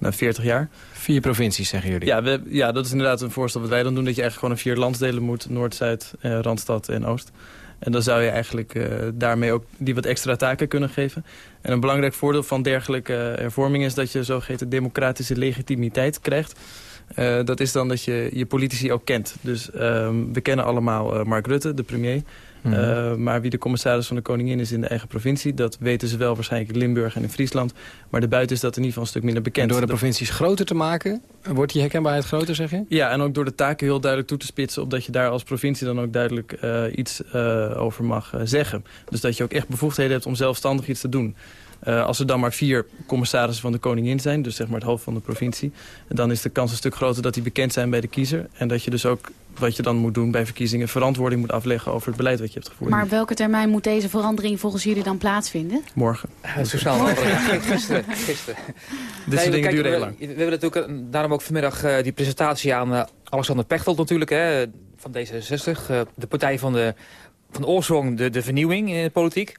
S5: na 40 jaar.
S4: Vier provincies, zeggen jullie?
S5: Ja, we, ja, dat is inderdaad een voorstel wat wij dan doen. Dat je eigenlijk gewoon een vier landsdelen moet. Noord, Zuid, eh, Randstad en Oost. En dan zou je eigenlijk uh, daarmee ook die wat extra taken kunnen geven. En een belangrijk voordeel van dergelijke hervorming is dat je zogeheten democratische legitimiteit krijgt. Uh, dat is dan dat je je politici ook kent. Dus we kennen allemaal Mark Rutte, de premier. Mm -hmm. uh, maar wie de commissaris van de koningin is in de eigen provincie... dat weten ze wel waarschijnlijk in Limburg en in Friesland. Maar daarbuiten is dat in ieder geval een stuk minder bekend.
S4: En door de provincies groter te maken, wordt die herkenbaarheid groter, zeg je?
S5: Ja, en ook door de taken heel duidelijk toe te spitsen... opdat je daar als provincie dan ook duidelijk uh, iets uh, over mag zeggen. Dus dat je ook echt bevoegdheden hebt om zelfstandig iets te doen. Uh, als er dan maar vier commissarissen van de koningin zijn... dus zeg maar het hoofd van de provincie... dan is de kans een stuk groter dat die bekend zijn bij de kiezer. En dat je dus ook wat je dan moet doen bij verkiezingen... verantwoording moet afleggen over het beleid wat je hebt gevoerd.
S3: Maar op welke termijn moet deze verandering volgens jullie dan plaatsvinden?
S5: Morgen.
S6: Ja, zo snel mogelijk. gisteren. gisteren.
S5: Dit soort dingen duren heel lang.
S6: We, we hebben natuurlijk uh, daarom ook vanmiddag uh, die presentatie aan uh, Alexander Pechtold natuurlijk... Hè, van D66, de partij van de, van de oorsprong, de, de vernieuwing in de politiek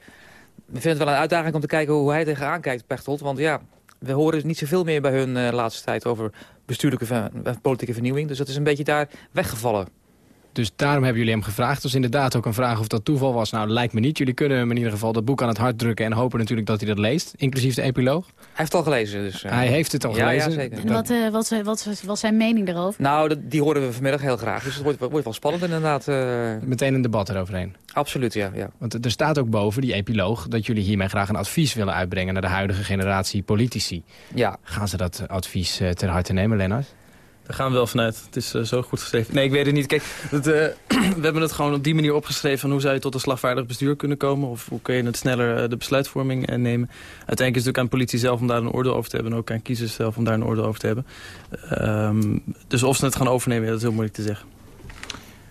S6: we vinden het wel een uitdaging om te kijken hoe hij tegenaan kijkt, Pechtold. Want ja, we horen niet zoveel meer bij hun uh, laatste tijd over bestuurlijke en politieke vernieuwing. Dus dat is een beetje daar weggevallen.
S4: Dus daarom hebben jullie hem gevraagd. Dus inderdaad ook een vraag of dat toeval was. Nou, lijkt me niet. Jullie kunnen hem in ieder geval dat boek aan het hart drukken... en hopen natuurlijk dat hij dat leest, inclusief de epiloog.
S6: Hij heeft het al gelezen. Dus, uh...
S4: Hij heeft het al
S6: ja,
S4: gelezen.
S6: Ja, zeker.
S3: En wat, uh, wat, wat, was zijn mening daarover?
S6: Nou, dat, die horen we vanmiddag heel graag. Dus het wordt, wordt wel spannend inderdaad. Uh...
S4: Meteen een debat eroverheen.
S6: Absoluut, ja, ja.
S4: Want er staat ook boven, die epiloog... dat jullie hiermee graag een advies willen uitbrengen... naar de huidige generatie politici.
S6: Ja.
S4: Gaan ze dat advies uh, ter harte nemen, Lennart?
S5: Daar gaan we wel vanuit. Het is uh, zo goed geschreven. Nee, ik weet het niet. Kijk, het, uh, <clears throat> we hebben het gewoon op die manier opgeschreven... van hoe zou je tot een slagvaardig bestuur kunnen komen... of hoe kun je het sneller uh, de besluitvorming nemen. Uiteindelijk is het natuurlijk aan politie zelf om daar een oordeel over te hebben... en ook aan kiezers zelf om daar een oordeel over te hebben. Um, dus of ze het gaan overnemen, dat is heel moeilijk te zeggen.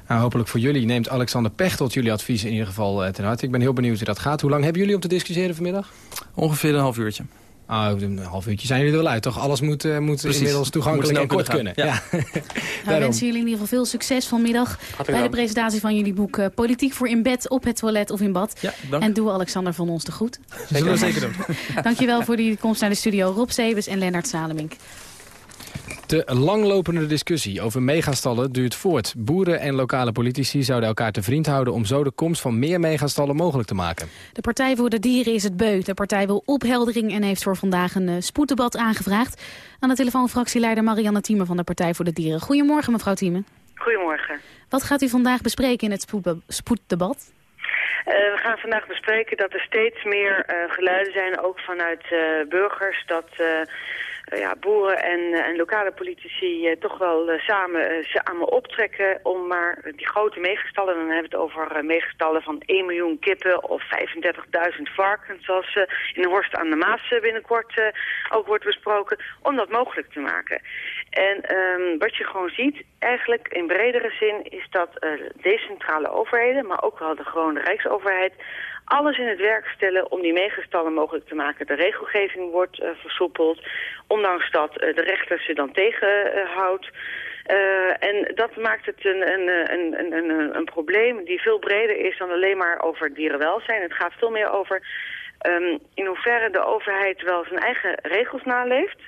S4: Nou, hopelijk voor jullie neemt Alexander Pechtold jullie advies in ieder geval ten harte. Ik ben heel benieuwd hoe dat gaat. Hoe lang hebben jullie om te discussiëren vanmiddag?
S5: Ongeveer een half uurtje.
S4: Oh, een half uurtje zijn jullie er wel uit, toch? Alles moet, uh, moet inmiddels toegankelijk en kort kunnen.
S3: Ja. Ja. <laughs> nou, wensen jullie in ieder geval veel succes vanmiddag... bij de presentatie van jullie boek uh, Politiek voor in bed, op het toilet of in bad.
S5: Ja, dank.
S3: En doe Alexander van ons de groet.
S5: Zullen we zeker doen. <laughs>
S3: Dankjewel voor die komst naar de studio. Rob Sebes en Lennart Salemink.
S4: De langlopende discussie over megastallen duurt voort. Boeren en lokale politici zouden elkaar te vriend houden... om zo de komst van meer megastallen mogelijk te maken.
S3: De Partij voor de Dieren is het beu. De partij wil opheldering en heeft voor vandaag een uh, spoeddebat aangevraagd. Aan de telefoon fractieleider Marianne Thieme van de Partij voor de Dieren. Goedemorgen, mevrouw Thieme.
S14: Goedemorgen.
S3: Wat gaat u vandaag bespreken in het spoeddebat?
S14: Uh, we gaan vandaag bespreken dat er steeds meer uh, geluiden zijn, ook vanuit uh, burgers, dat ja, boeren en, en lokale politici toch wel samen, samen optrekken om maar die grote meegestallen, dan hebben we het over meegestallen van 1 miljoen kippen of 35.000 varkens, zoals in Horst aan de Maas binnenkort ook wordt besproken, om dat mogelijk te maken. En um, wat je gewoon ziet, eigenlijk in bredere zin, is dat uh, decentrale overheden, maar ook wel de gewone rijksoverheid, alles in het werk stellen om die meegestallen mogelijk te maken. De regelgeving wordt uh, versoepeld, ondanks dat uh, de rechter ze dan tegenhoudt. Uh, en dat maakt het een, een, een, een, een probleem die veel breder is dan alleen maar over dierenwelzijn. Het gaat veel meer over um, in hoeverre de overheid wel zijn eigen regels naleeft.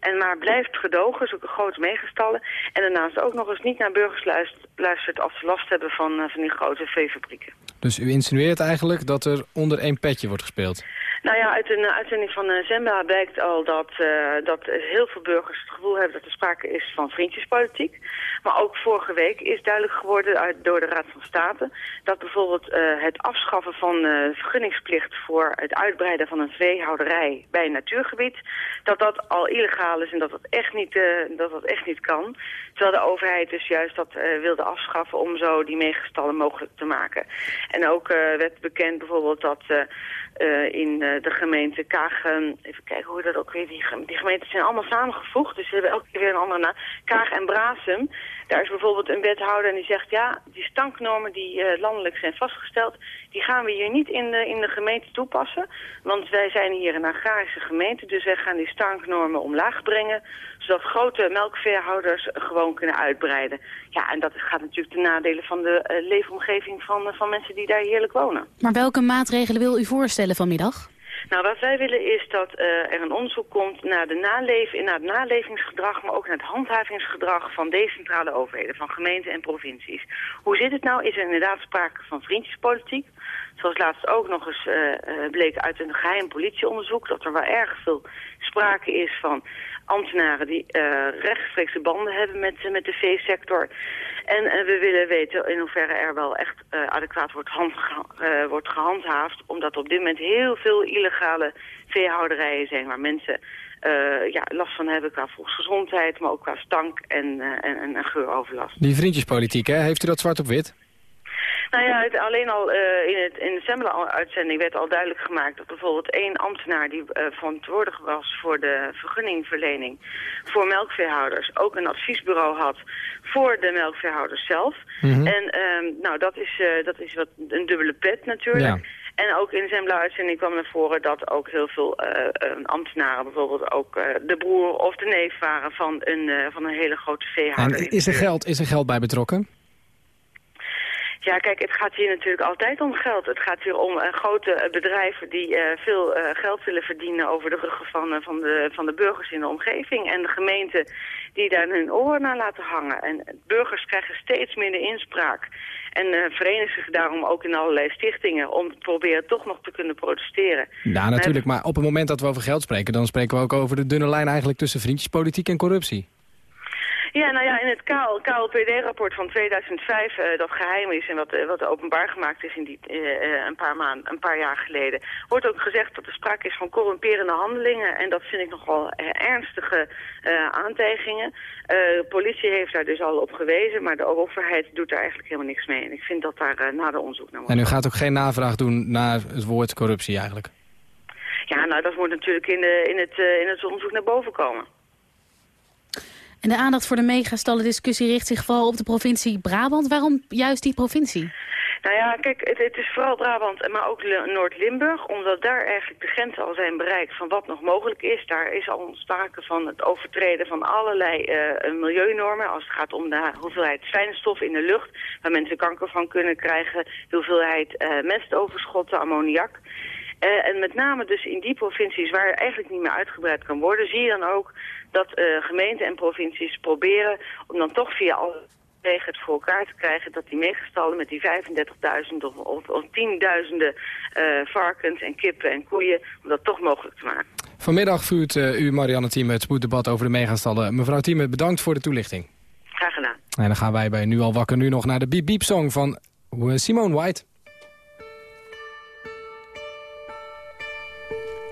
S14: En maar blijft gedogen, zulke grote meegestallen. En daarnaast ook nog eens niet naar burgers luistert, luistert als ze last hebben van, van die grote veefabrieken.
S4: Dus u insinueert eigenlijk dat er onder één petje wordt gespeeld?
S14: Nou ja, uit een uitzending van uh, Zembla blijkt al dat, uh, dat heel veel burgers het gevoel hebben dat er sprake is van vriendjespolitiek. Maar ook vorige week is duidelijk geworden door de Raad van State dat bijvoorbeeld het afschaffen van vergunningsplicht voor het uitbreiden van een veehouderij bij een natuurgebied, dat dat al illegaal is en dat dat echt niet, dat dat echt niet kan. Terwijl de overheid dus juist dat wilde afschaffen om zo die meegestallen mogelijk te maken. En ook werd bekend bijvoorbeeld dat in de gemeente Kaag, even kijken hoe dat ook weer, die, die gemeenten zijn allemaal samengevoegd, dus ze hebben elke keer weer een andere naam. Kaag en Brasem, daar is bijvoorbeeld een wethouder en die zegt, ja, die stanknormen die uh, landelijk zijn vastgesteld, die gaan we hier niet in de, in de gemeente toepassen, want wij zijn hier een agrarische gemeente, dus wij gaan die stanknormen omlaag brengen, zodat grote melkveehouders gewoon kunnen uitbreiden. Ja, en dat gaat natuurlijk ten nadele van de uh, leefomgeving van, van mensen die daar heerlijk wonen.
S3: Maar welke maatregelen wil u voorstellen vanmiddag?
S14: Nou, wat wij willen is dat uh, er een onderzoek komt naar, de naar het nalevingsgedrag, maar ook naar het handhavingsgedrag van decentrale overheden, van gemeenten en provincies. Hoe zit het nou? Is er inderdaad sprake van vriendjespolitiek? Zoals laatst ook nog eens uh, uh, bleek uit een geheim politieonderzoek dat er wel erg veel sprake is van ambtenaren die uh, rechtstreekse banden hebben met, uh, met de veesector. En uh, we willen weten in hoeverre er wel echt adequaat wordt, wordt gehandhaafd. Omdat op dit moment heel veel illegale veehouderijen zijn waar mensen ja, last van hebben qua volksgezondheid, maar ook qua stank en, en, en geuroverlast.
S4: Die vriendjespolitiek, hè? heeft u dat zwart op wit?
S14: Nou ja, het, alleen al uh, in, het, in de Semmelen-uitzending werd al duidelijk gemaakt dat bijvoorbeeld één ambtenaar die uh, verantwoordelijk was voor de vergunningverlening voor melkveehouders ook een adviesbureau had voor de melkveehouders zelf. Mm -hmm. En um, nou, dat is, uh, dat is wat een dubbele pet natuurlijk. Ja. En ook in zijn uitzending kwam naar voren dat ook heel veel uh, ambtenaren, bijvoorbeeld ook uh, de broer of de neef waren van een, van een hele grote veehouder.
S4: En is er, geld, is er geld bij betrokken?
S14: Ja, kijk, het gaat hier natuurlijk altijd om geld. Het gaat hier om uh, grote uh, bedrijven die uh, veel geld willen verdienen over de ruggen van, van, de, van de burgers in de omgeving. En de gemeenten die daar hun oren naar laten hangen. En burgers krijgen steeds minder inspraak. En verenigen zich daarom ook in allerlei stichtingen om te proberen toch nog te kunnen protesteren.
S4: Ja, natuurlijk. Maar op het moment dat we over geld spreken, dan spreken we ook over de dunne lijn eigenlijk tussen vriendjespolitiek en corruptie.
S14: Ja, nou ja, in het KLPD-rapport van 2005, uh, dat geheim is en wat, uh, wat openbaar gemaakt is in die, uh, een, paar maanden, een paar jaar geleden, wordt ook gezegd dat er sprake is van corrumperende handelingen. En dat vind ik nogal ernstige aantijgingen. de politie heeft daar dus al op gewezen, maar de overheid doet daar eigenlijk helemaal niks mee. En ik vind dat daar nader onderzoek naar moet.
S4: En u gaat ook geen navraag doen naar het woord corruptie eigenlijk?
S14: Ja, nou dat moet natuurlijk in, de, in, het, in het onderzoek naar boven komen.
S3: En de aandacht voor de megastallen discussie richt zich vooral op de provincie Brabant. Waarom juist die provincie?
S14: Nou ja, kijk, het, is vooral Brabant, maar ook Noord-Limburg, omdat daar eigenlijk de grenzen al zijn bereikt van wat nog mogelijk is. Daar is al ontstaken van het overtreden van allerlei uh, milieunormen, als het gaat om de hoeveelheid fijnstof in de lucht, waar mensen kanker van kunnen krijgen, hoeveelheid uh, mestoverschotten, ammoniak. Uh, en met name dus in die provincies waar eigenlijk niet meer uitgebreid kan worden, zie je dan ook dat uh, gemeenten en provincies proberen om dan toch via alle wegen het voor elkaar te krijgen dat die meegestallen met die 35.000 of, of, of tienduizenden uh, varkens en kippen en koeien, om dat toch mogelijk te maken.
S4: Vanmiddag vuurt uh, u, Marianne Thieme, het spoeddebat over de meegestallen. Mevrouw Thieme, bedankt voor de toelichting.
S14: Graag gedaan.
S4: En dan gaan wij bij Nu al wakker nu nog naar de Beep Beep Song van Simone White.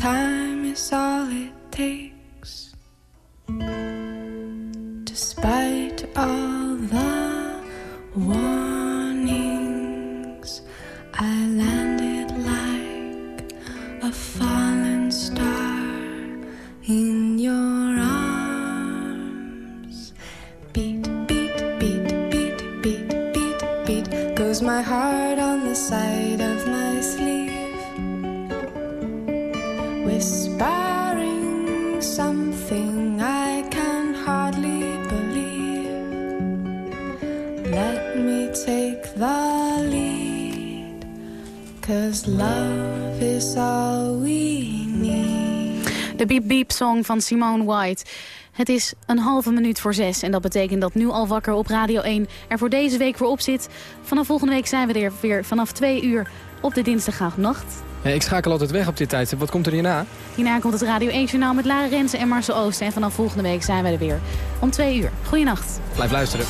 S15: Time is all it
S3: Song van Simone White. Het is een halve minuut voor zes en dat betekent dat Nu al wakker op Radio 1 er voor deze week weer op zit. Vanaf volgende week zijn we er weer vanaf twee uur op de dinsdagnacht.
S4: Ja, ik schakel altijd weg op dit tijdstip. Wat komt er hierna?
S3: Hierna komt het Radio 1 Journaal met Lara Rensen en Marcel Oosten. En vanaf volgende week zijn we er weer om twee uur. Goeienacht.
S4: Blijf luisteren.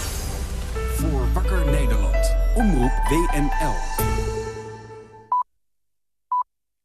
S16: Voor Wakker Nederland. Omroep WNL.